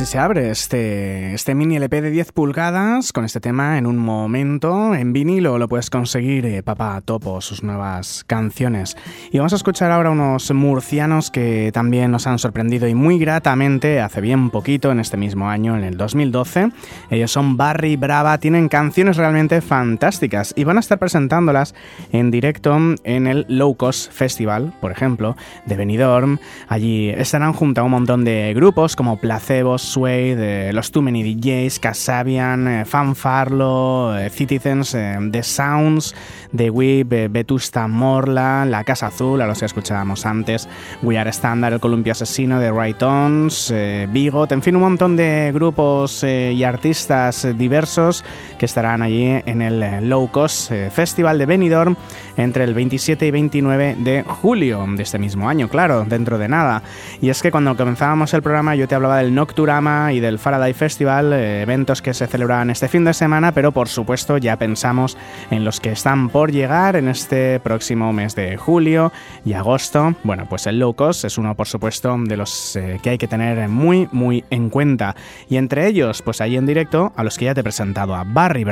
Así se abre este, este mini LP de 10 pulgadas con este tema en un momento. En vinilo lo puedes conseguir eh, Papá Topo, sus nuevas canciones. Y vamos a escuchar ahora unos murcianos que también nos han sorprendido y muy gratamente hace bien poquito, en este mismo año, en el 2012. Ellos son Barry Brava, tienen canciones realmente fantásticas y van a estar presentándolas en directo en el Low Cost Festival, por ejemplo, de Benidorm. Allí estarán junto a un montón de grupos como Placebo, Sway, de los Too Many DJs, Casabian, eh, Fanfarlo, eh, Citizens, eh, The Sounds, The Whip, Vetusta Morla, La Casa Azul, a los que escuchábamos antes, We Are Standard, El Columpio Asesino, The Right Ons, eh, Bigot, en fin, un montón de grupos eh, y artistas diversos que estarán allí en el eh, Low Cost eh, Festival de Benidorm entre el 27 y 29 de julio de este mismo año, claro, dentro de nada. Y es que cuando comenzábamos el programa yo te hablaba del Noctura Culturama y del Faraday Festival, eh, eventos que se celebran este fin de semana, pero por supuesto ya pensamos en los que están por llegar en este próximo mes de julio y agosto. Bueno, pues el low cost es uno, por supuesto, de los que hay que tener muy, muy en cuenta. Y entre ellos, pues ahí en directo, a los que ya te he presentado, a Barry.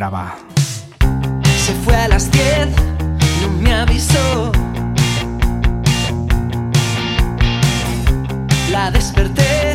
Se fue a las 10, no me avisó. La desperté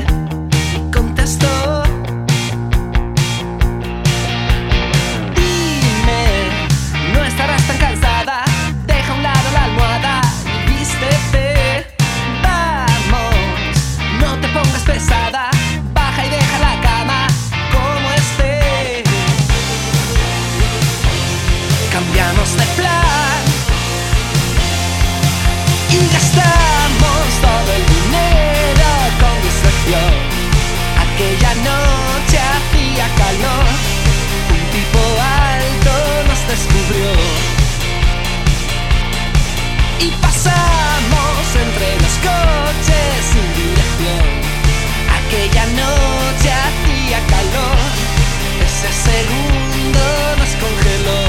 coches sin dirección. Aquella noche hacía calor, ese segundo nos congeló.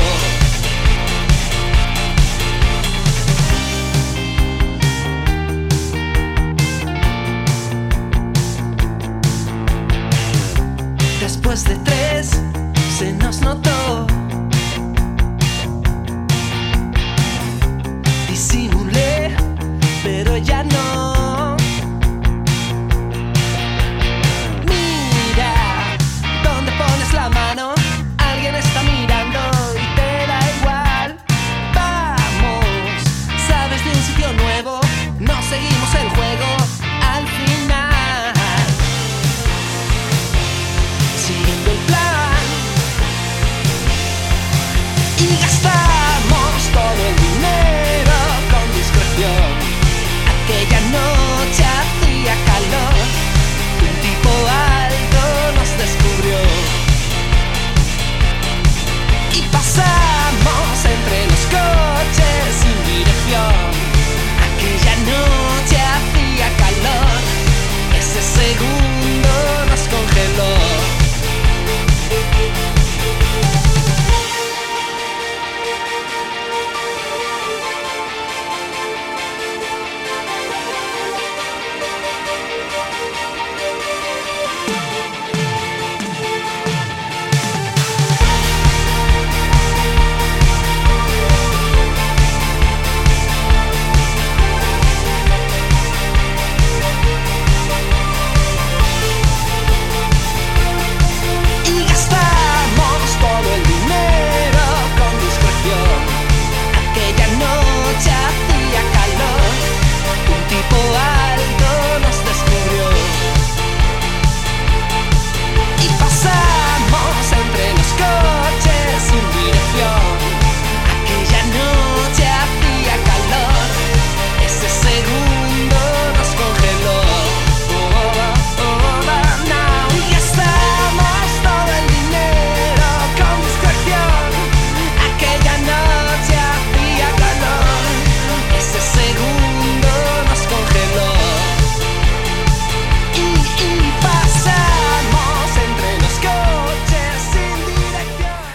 Después de tres se nos notó. Disimulé, pero ya no.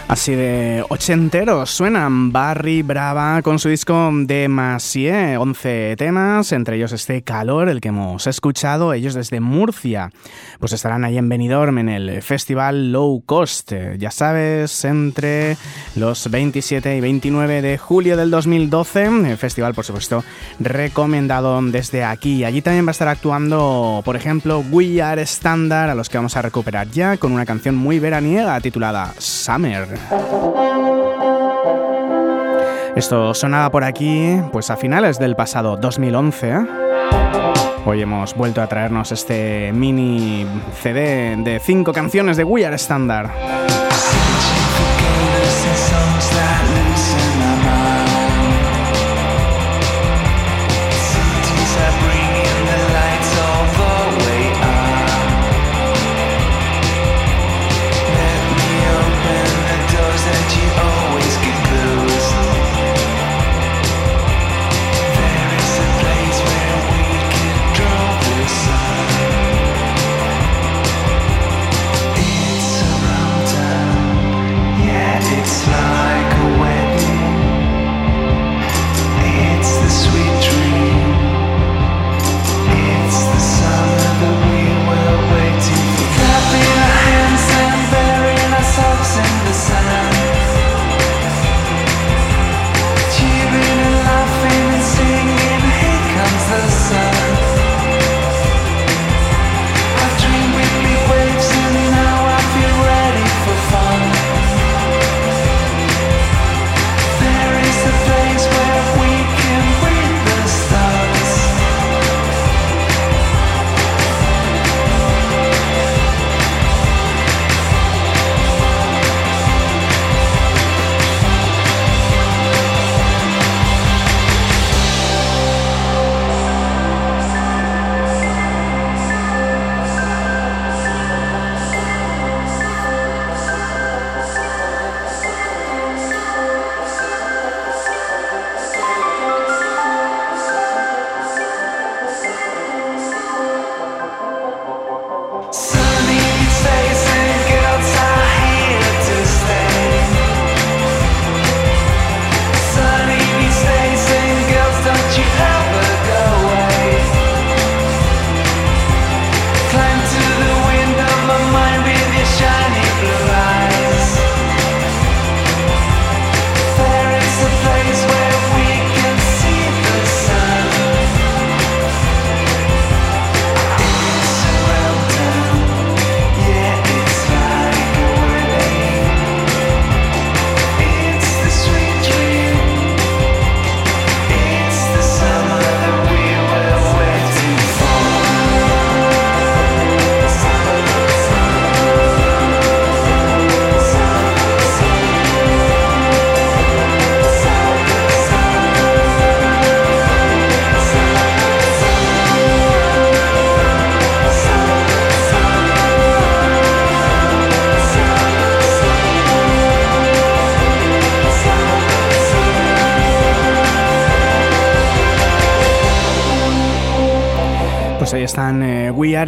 Así de ochenteros suenan Barry Brava con su disco Demasie, 11 temas, entre ellos este Calor, el que hemos escuchado, ellos desde Murcia, pues estarán ahí en Benidorm en el festival Low Cost, ya sabes, entre los 27 y 29 de julio del 2012, el festival por supuesto recomendado desde aquí. Allí también va a estar actuando, por ejemplo, We Are Standard, a los que vamos a recuperar ya con una canción muy veraniega titulada Summer. Esto sonaba por aquí, pues a finales del pasado 2011. ¿eh? Hoy hemos vuelto a traernos este mini CD de cinco canciones de We Are Standard.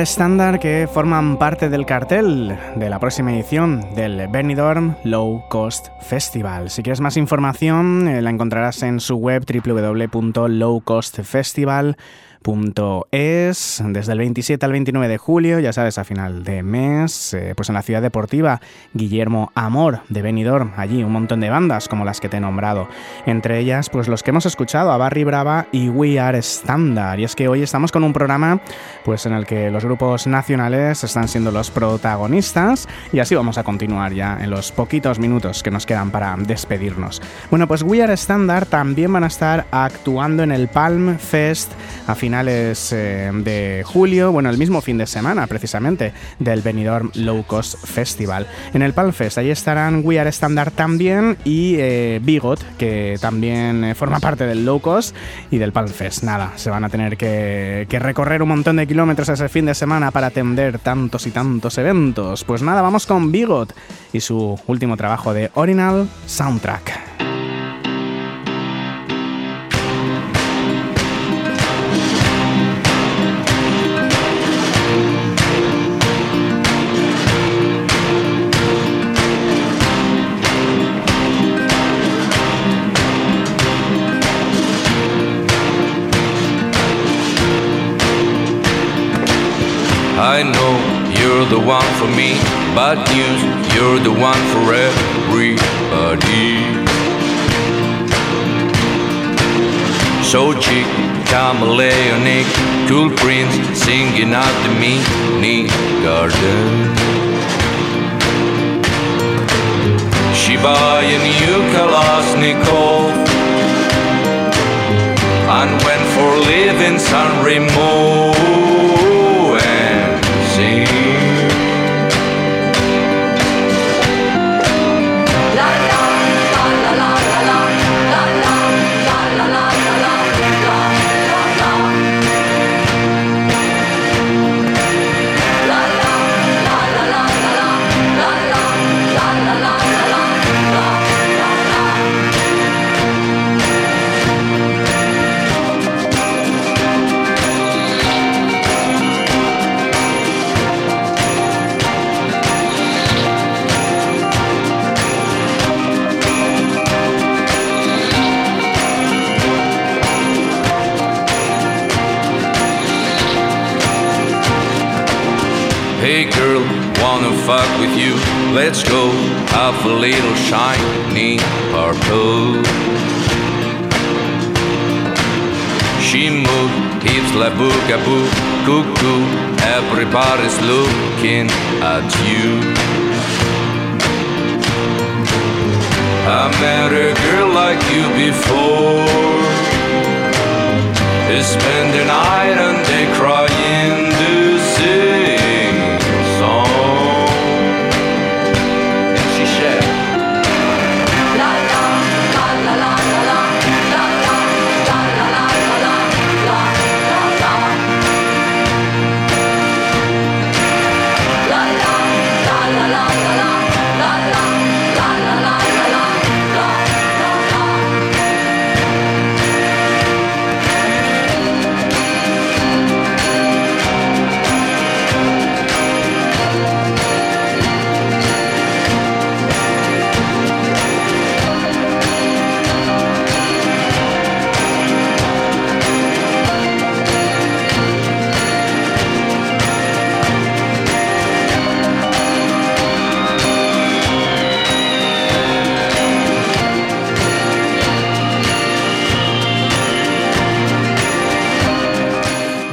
Standard que forman parte del cartel de la próxima edición del Benidorm Low Cost Festival. Si quieres más información eh, la encontrarás en su web www.lowcostfestival.com es desde el 27 al 29 de julio, ya sabes, a final de mes, eh, pues en la ciudad deportiva Guillermo Amor de Benidorm, allí un montón de bandas como las que te he nombrado, entre ellas pues los que hemos escuchado a Barry Brava y We Are Standard, y es que hoy estamos con un programa pues en el que los grupos nacionales están siendo los protagonistas y así vamos a continuar ya en los poquitos minutos que nos quedan para despedirnos. Bueno, pues We Are Standard también van a estar actuando en el Palm Fest a finales eh, de julio, bueno, el mismo fin de semana precisamente del Benidorm Low Cost Festival. En el Palm Fest, ahí estarán We Are Standard también y eh, Bigot, que también eh, forma parte del Low Cost y del Palm Fest. Nada, se van a tener que, que recorrer un montón de kilómetros ese fin de semana para atender tantos y tantos eventos. Pues nada, vamos con Bigot y su último trabajo de Original Soundtrack. The one for me. Bad news, you're the one for everybody. So chic, chameleonic, cool prince singing out the mini garden. She buy a new Kalashnikov and went for living San Remo fuck with you? Let's go have a little shiny purple. She moved, hips like boogaboo, cuckoo. Everybody's looking at you. I met a girl like you before. Spend the night and they crying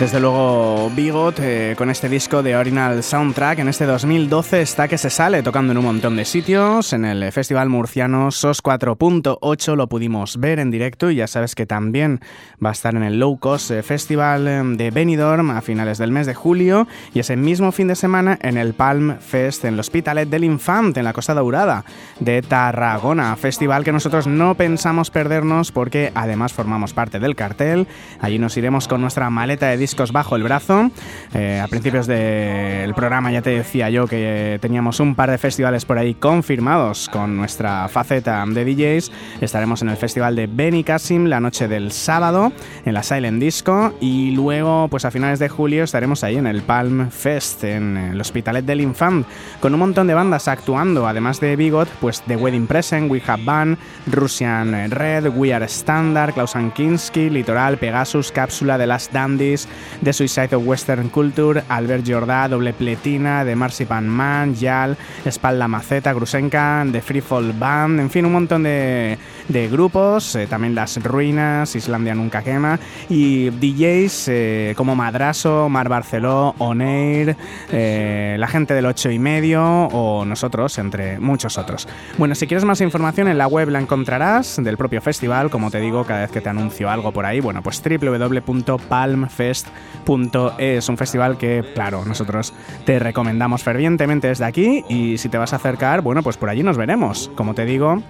Desde luego, Bigot, eh, con este disco de Original Soundtrack, en este 2012 está que se sale tocando en un montón de sitios. En el Festival Murciano SOS 4.8 lo pudimos ver en directo y ya sabes que también va a estar en el Low Cost eh, Festival eh, de Benidorm a finales del mes de julio y ese mismo fin de semana en el Palm Fest en el Hospitalet del Infante, en la Costa Daurada de Tarragona. Festival que nosotros no pensamos perdernos porque además formamos parte del cartel. Allí nos iremos con nuestra maleta de discos bajo el brazo Eh, a principios del programa ya te decía yo que teníamos un par de festivales por ahí confirmados con nuestra faceta de DJs. Estaremos en el festival de Benny Casim la noche del sábado en la Silent Disco y luego pues a finales de julio estaremos ahí en el Palm Fest en el Hospitalet del Infant con un montón de bandas actuando, además de Bigot, pues The Wedding Present, We Have Band, Russian Red, We Are Standard, Klaus Kinski, Litoral, Pegasus, Cápsula, The Last Dandies, The Suicide of Western Culture, Albert Jordá, Doble Pletina, The Marzipan Man, Yal, Espalda Maceta, Grusenka, The Freefall Band, en fin, un montón de, grupos, eh, también Las Ruinas, Islandia Nunca Quema, y DJs eh, como Madraso, Mar Barceló, Oneir, eh, la gente del 8 y medio o nosotros, entre muchos otros. Bueno, si quieres más información en la web la encontrarás del propio festival, como te digo cada vez que te anuncio algo por ahí, bueno, pues www.palmfest.es, un festival que, claro, nosotros te recomendamos fervientemente desde aquí y si te vas a acercar, bueno, pues por allí nos veremos. Como te digo,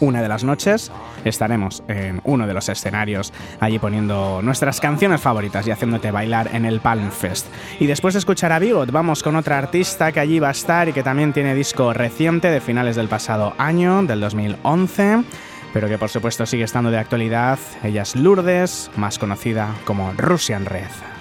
una de las noches estaremos en uno de los escenarios allí poniendo nuestras canciones favoritas y haciéndote bailar en el Palm Fest. Y después de escuchar a Bigot, vamos con otra artista que allí va a estar y que también tiene disco reciente de finales del pasado año, del 2011 pero que por supuesto sigue estando de actualidad. Ella es Lourdes, más conocida como Russian Red.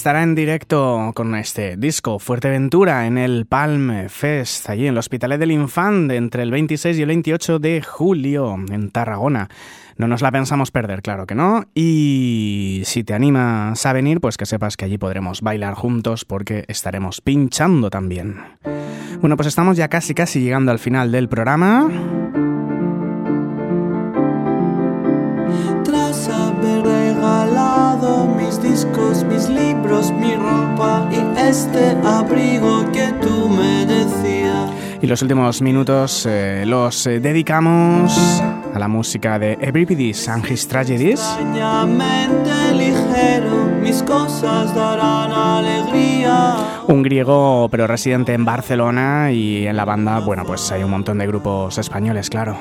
Estará en directo con este disco Fuerteventura en el Palm Fest, allí en el Hospitalet del Infant, entre el 26 y el 28 de julio, en Tarragona. No nos la pensamos perder, claro que no. Y si te animas a venir, pues que sepas que allí podremos bailar juntos porque estaremos pinchando también. Bueno, pues estamos ya casi casi llegando al final del programa. Este abrigo que tú me decías. Y los últimos minutos eh, los eh, dedicamos a la música de Everybody's and His Tragedies. Ligero, mis cosas darán alegría. Un griego pero residente en Barcelona y en la banda, bueno, pues hay un montón de grupos españoles, claro.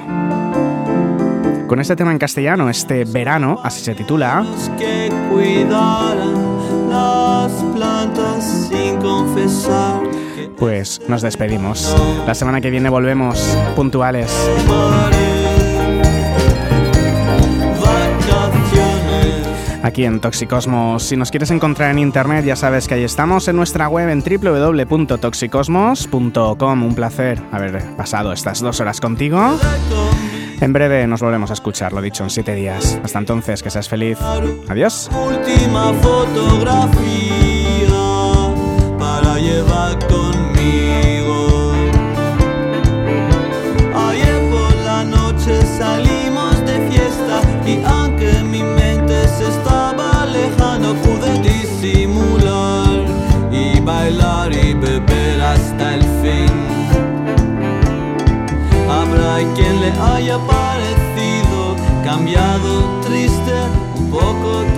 Con este tema en castellano, este verano, así se titula, Que cuidarán las plantas sin confesar. pues nos despedimos. La semana que viene volvemos puntuales. Aquí en Toxicosmos. Si nos quieres encontrar en internet, ya sabes que ahí estamos en nuestra web en www.toxicosmos.com. Un placer haber pasado estas dos horas contigo. En breve nos volvemos a escuchar, lo dicho, en siete días. Hasta entonces, que seas feliz. Adiós. Última fotografía para llevar. Haya parecido cambiado, triste, un poco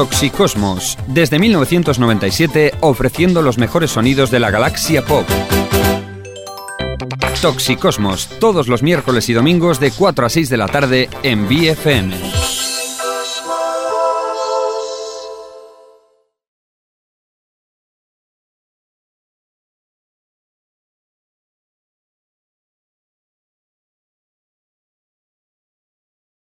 Toxicosmos, desde 1997 ofreciendo los mejores sonidos de la galaxia pop. Toxicosmos, todos los miércoles y domingos de 4 a 6 de la tarde en BFM.